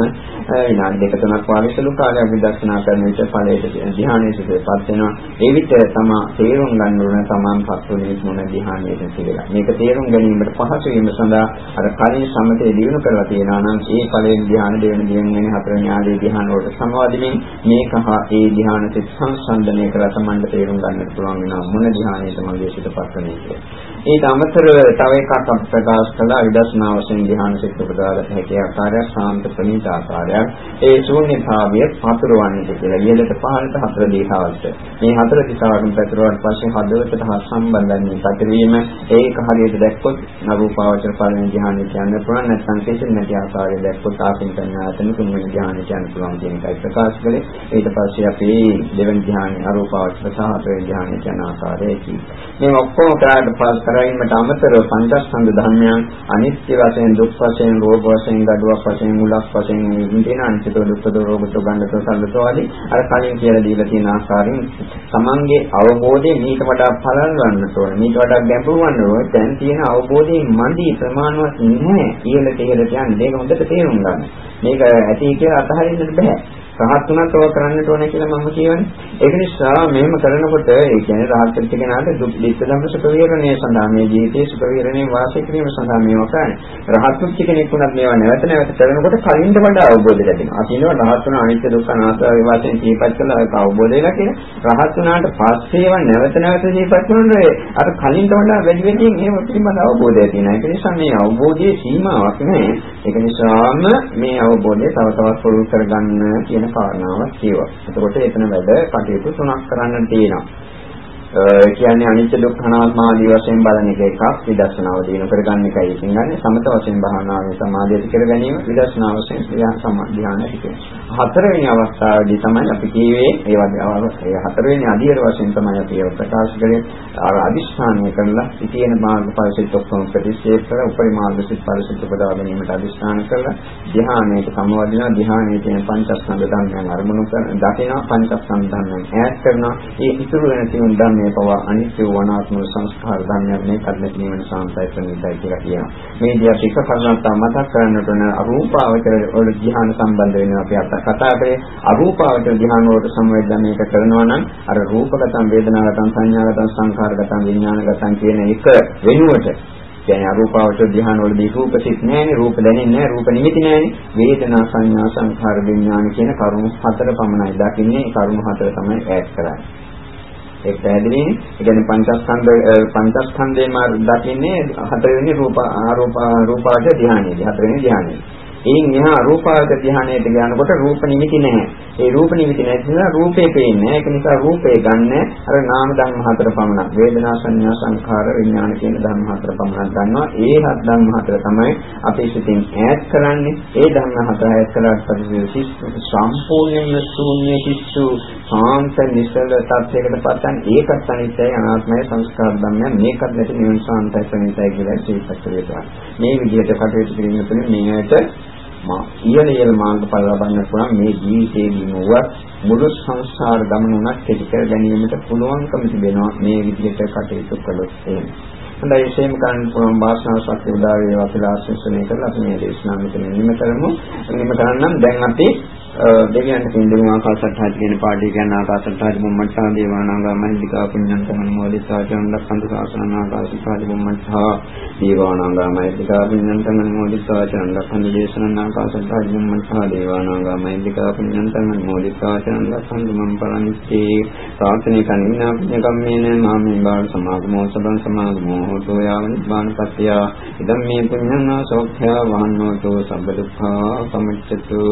විනාඩි දෙක තුනක් වාගේ සුළු කාලයක් විදර්ශනා කරන විට ඵලයේ ධ්‍යානයේ සිතපත් වෙනවා. ඒ විට තමා තේරුම් ගන්න ඕන තමන්පත් වුණේ මොන ධ්‍යානයේද කියලා. මේක තේරුම් ගැනීමට පහසු වීම සඳහා අර කලින් සමතේ දිනු කරලා තියෙනවා නම් ඒ ඵලයෙන් ධ්‍යාන දෙවෙනි දිවෙන් හතරවෙනි ආදී ධ්‍යාන වලට සමවදිමින් මේක හා ඒ ධ්‍යාන සිත් සංසන්දනය කරලා තමන්ට තේරුම් ගන්නට පුළුවන් වෙනවා. මොන ධ්‍යානයේද මගේ සිතපත් වෙන්නේ කියලා. ඊට අමතරව තව එකක් අප ප්‍රකාශ කළා විදර්ශනා වශයෙන් ධ්‍යාන සිත් උපදවාගත හැකි ආකාරයක් ශාන්ත ප්‍රණීත ආකාරයක්. ඒ ශූන්‍යතාවය පතුරවන්නට කියලා ඊළඟට පහළට හතර දිශාවට මේ හතර දිශාවකින් පතුරවන්න පස්සේ හදවතට හා සම්බන්ධයෙන් පැතිරීම ඒක හරියට දැක්කොත් නරූපාවචර පළවෙනි ධ්‍යානෙ කියන්න පුළුවන් නැත්නම් කිසිම නැති ආකාරය දැක්කොත් ආපින් සංඥාතන තුන්වෙනි ධ්‍යානෙ කියන්න පුළුවන් කියන එකයි ප්‍රකාශ කළේ. ඊට පස්සේ අපි දෙවෙනි ධ්‍යානෙ අරූපාවචර සහ හතරවෙනි ධ්‍යානෙ කියන ආකාරය කිව්වා මේ ඔක්කොම කරාට පස්සේ කරවීමට අමතරව පංචස්කන්ධ ධර්මයන් අනිත්‍ය වශයෙන් දුක් වශයෙන් රෝග වශයෙන් ගඩුවක් වශයෙන් මුලක් වශයෙන් විඳින අනිත්‍ය දුක්ඛ රෝගත ගණ්ඩත සල්ලතෝ ආදී අර කලින් කියලා දීලා තියෙන ආකාරයෙන් තමන්ගේ අවබෝධය මේක වඩා පළල් වන්නට ඕනේ. මේක වඩා ගැඹුරු වන්න ඕනේ. දැන් තියෙන අවබෝධයෙන් මන්දි ප්‍රමාණවත් නැහැ ඉහළට ඉහළට යන්නේ මේක හොඳට තේරුම් ගන්න. මේක ඇති කියලා අතහරින්නත් බෑ. රහත් උනත් ඔය කරන්නට ඕනේ කියලා මම කියවනේ. ඒක නිසා මෙහෙම කරනකොට ඒ කියන්නේ රහත් වෙච්ච කෙනාට දුක් දික්ක ධම්ම සුඛ විහරණය සඳහා මේ ජීවිතයේ සුඛ විහරණය වාසය කිරීම සඳහා මේවා කරන්නේ. රහත් වෙච්ච කෙනෙක් උනත් මේවා නැවත නැවත කරනකොට කලින්ද වඩා අවබෝධ ලැබෙනවා. අපි කියනවා රහත් වුණ අනිත්‍ය දුක්ඛ අනාත්ම වශයෙන් සිහිපත් කළා ඒක අවබෝධ වෙලා කියන රහත් වුණාට පස්සේ ඒවා නැවත නැවත සිහිපත් කරනකොට අර කලින්ට වඩා වැඩි වැඩියෙන් ඒව පිළිබඳ අවබෝධය තියෙනවා. ඒක නිසා මේ අවබෝධයේ සීමාවක් නැහැ. ඒක නිසාම මේ අවබෝධය තව තවත් පුළුල් කරගන්න කියන කියන කාරණාවක් කියවා. එතකොට එතන වැඩ කටයුතු තුනක් කරන්න තියෙනවා. කියන්නේ අනිත්‍ය දුක්ඛ අනාත්ම ආදී වශයෙන් බලන එක එකක් විදර්ශනාව දිනු කරගන්න එකයි ඉතින් ගන්න. සමත වශයෙන් භාවනාවේ සමාධිය ඇති කර ගැනීම විදර්ශනා වශයෙන් ධ්‍යාන ඇති කිරීම. හතරවෙනි අවස්ථාවේදී තමයි අපි කියවේ ඒ වගේ ඒ හතරවෙනි අධියර වශයෙන් තමයි අපි ප්‍රකාශ කරේ. අර අදිෂ්ඨානය කරලා ඉතින මාර්ගඵලසිත ඔක්කොම ප්‍රතික්ෂේප කරලා උපරිමාර්ගසිත ඵලසිත උපදවා ගැනීමට අදිෂ්ඨාන කරලා ධ්‍යානයට සමවදිනවා. ධ්‍යානයේ තියෙන පංචස්කන්ධ ධර්මයන් අරමුණු කරන දකිනවා. පංචස්කන්ධ ධර්මයන් ඈත් කරනවා. ඒ ඉතුරු වෙන තියෙන ධර්මයේ පවා අනිත්‍ය වනාත්ම සංස්කාර ධර්මයන් මේකත් නැති වෙන සාන්තය ප්‍රණීතයි කියලා කියනවා. මේ දිය අපි එක කරුණක් මතක් කරන්නට ඕන අරූපාවචර වල ධ්‍යාන සම්බන්ධ වෙනවා අපි අත කතා කරේ අරූපාවචර ධ්‍යාන වලට සම්වේදනය මේක කරනවා නම් අර රූපගතම් වේදනාගතම් සංඥාගතම් සංඛාරගතම් විඥානගතම් කියන එක වෙනුවට. කියන්නේ අරූපාවචර ධ්‍යාන වලදී රූප සිත් නැහැනේ රූප දැනෙන්නේ නැහැ රූප නිමිති නැහැනේ. වේදනා සංඥා සංඛාර විඥාන කියන කරුණු හතර පමණයි දකින්නේ. කරුණු හතර තමයි ඈඩ් කරන්නේ. ඒක පැහැදිලිනේ ඒ කියන්නේ පංචස්කන්ධ පංචස්කන්ධේම දකින්නේ හතරවෙනි රූප ආරෝප රූපාවචර ධ්‍යානෙදී හතරවෙනි ධ්‍යානෙදී එයින් එහා රූපාවච ධ්‍යානයට යනකොට රූප නිමිති නැහැ. ඒ රූප නිමිති නැති නිසා රූපේ පේන්නේ ඒක නිසා රූපේ ගන්න අර නාම ධර්ම හතර පමණක්. වේදනා සංඥා සංඛාර විඥාන කියන ධර්ම හතර පමණක් ගන්නවා. ඒ හත් ධර්ම හතර තමයි අපේ සිතින් ඈත් කරන්නේ. ඒ ධර්ම හතර ඈත් කළාට පස්සේ සම්පූර්ණයෙන්ම ශූන්‍ය කිස්සු සාන්ත නිසල තත්යකට පත්තන් ඒකත් අනිත්‍යයි අනාත්මයි සංස්කාර ධර්මයන් මේකත් නැති නිවන සාන්තයි ප්‍රණීතයි කියලා සිහිපත් කරේවා. මේ විදිහට කටයුතු කිරීම තුළින් මේකට ඉහළ ඉහළ මාර්ගඵල ලබන්න පුළුවන් මේ ජීවිතයේදීම වුවත් මුළු සංසාර ගමන උනත් කෙටි කර ගැනීමට පුළුවන්කම තිබෙනවා මේ විදිහට කටයුතු කළොත් එහෙම. හොඳයි එසේම කරන්න පුළුවන් වාසනාව ශක්තිය උදා වේවා කියලා ආශිර්වාදනය කරලා අපි මේ දේශනාව මෙතන නිම කරමු. නිම කරන්නම් දැන් අපි දෙවියන් සින්දුම ආකාසට්ටාජ කියන පාඩිය කියන ආකාසට්ටාජ බුම්මච්ඡා දේවානාගා මහින්දිකා පුඤ්ඤං සමනෝදිසා චන්දස්සන්ත සාසනං ආකාසට්ටාජ බුම්මච්ඡා දේවානාගා මහින්දිකා පුඤ්ඤං සමනෝදිසා චන්දස්සන්ත දේශනං ආකාසට්ටාජ බුම්මච්ඡා දේවානාගා මහින්දිකා පුඤ්ඤං සමනෝදිසා චන්දස්සන්ත මම් පරමිච්ඡේ සාසනික නිනා පුඤ්ඤකම්මේන මාමේ බාල සමාගමෝ සබන් සමාගමෝ හෝතෝ යාව නිබ්බාන සත්‍ය ඉදම් මේ පුඤ්ඤං ආසෝක්ඛ්‍ය වහන්නෝතෝ සබ්බ දුක්ඛා සමුච්ඡතු.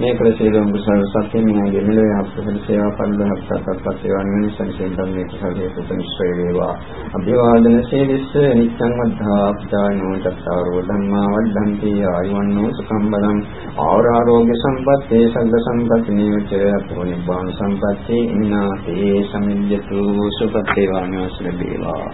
මේ කලසේ සියලුම කුසල සත්‍ය මිනාගේ මෙලොව අපසල සේවා පරිලහප්පත් සේවා නිසංසෙන් ධම්මේ කුසලයේ උපනිශ්‍රේ වේවා. අභිවාදන සේවිස්ස නිච්ඡං වද්ධා අපදානෝ චත්තාරෝ ධම්මා වද්ධන්ති ආයුවන්නෝ සුඛම් බලං. ආරෝග්‍ය සම්පත්තේ සග්ග සම්පatti නිවච අතෝ නිබ්බාන සම්පatti ඉනාතේ සමිඤ්ඤතු සුපත්තේ වානෝස් ලැබේවා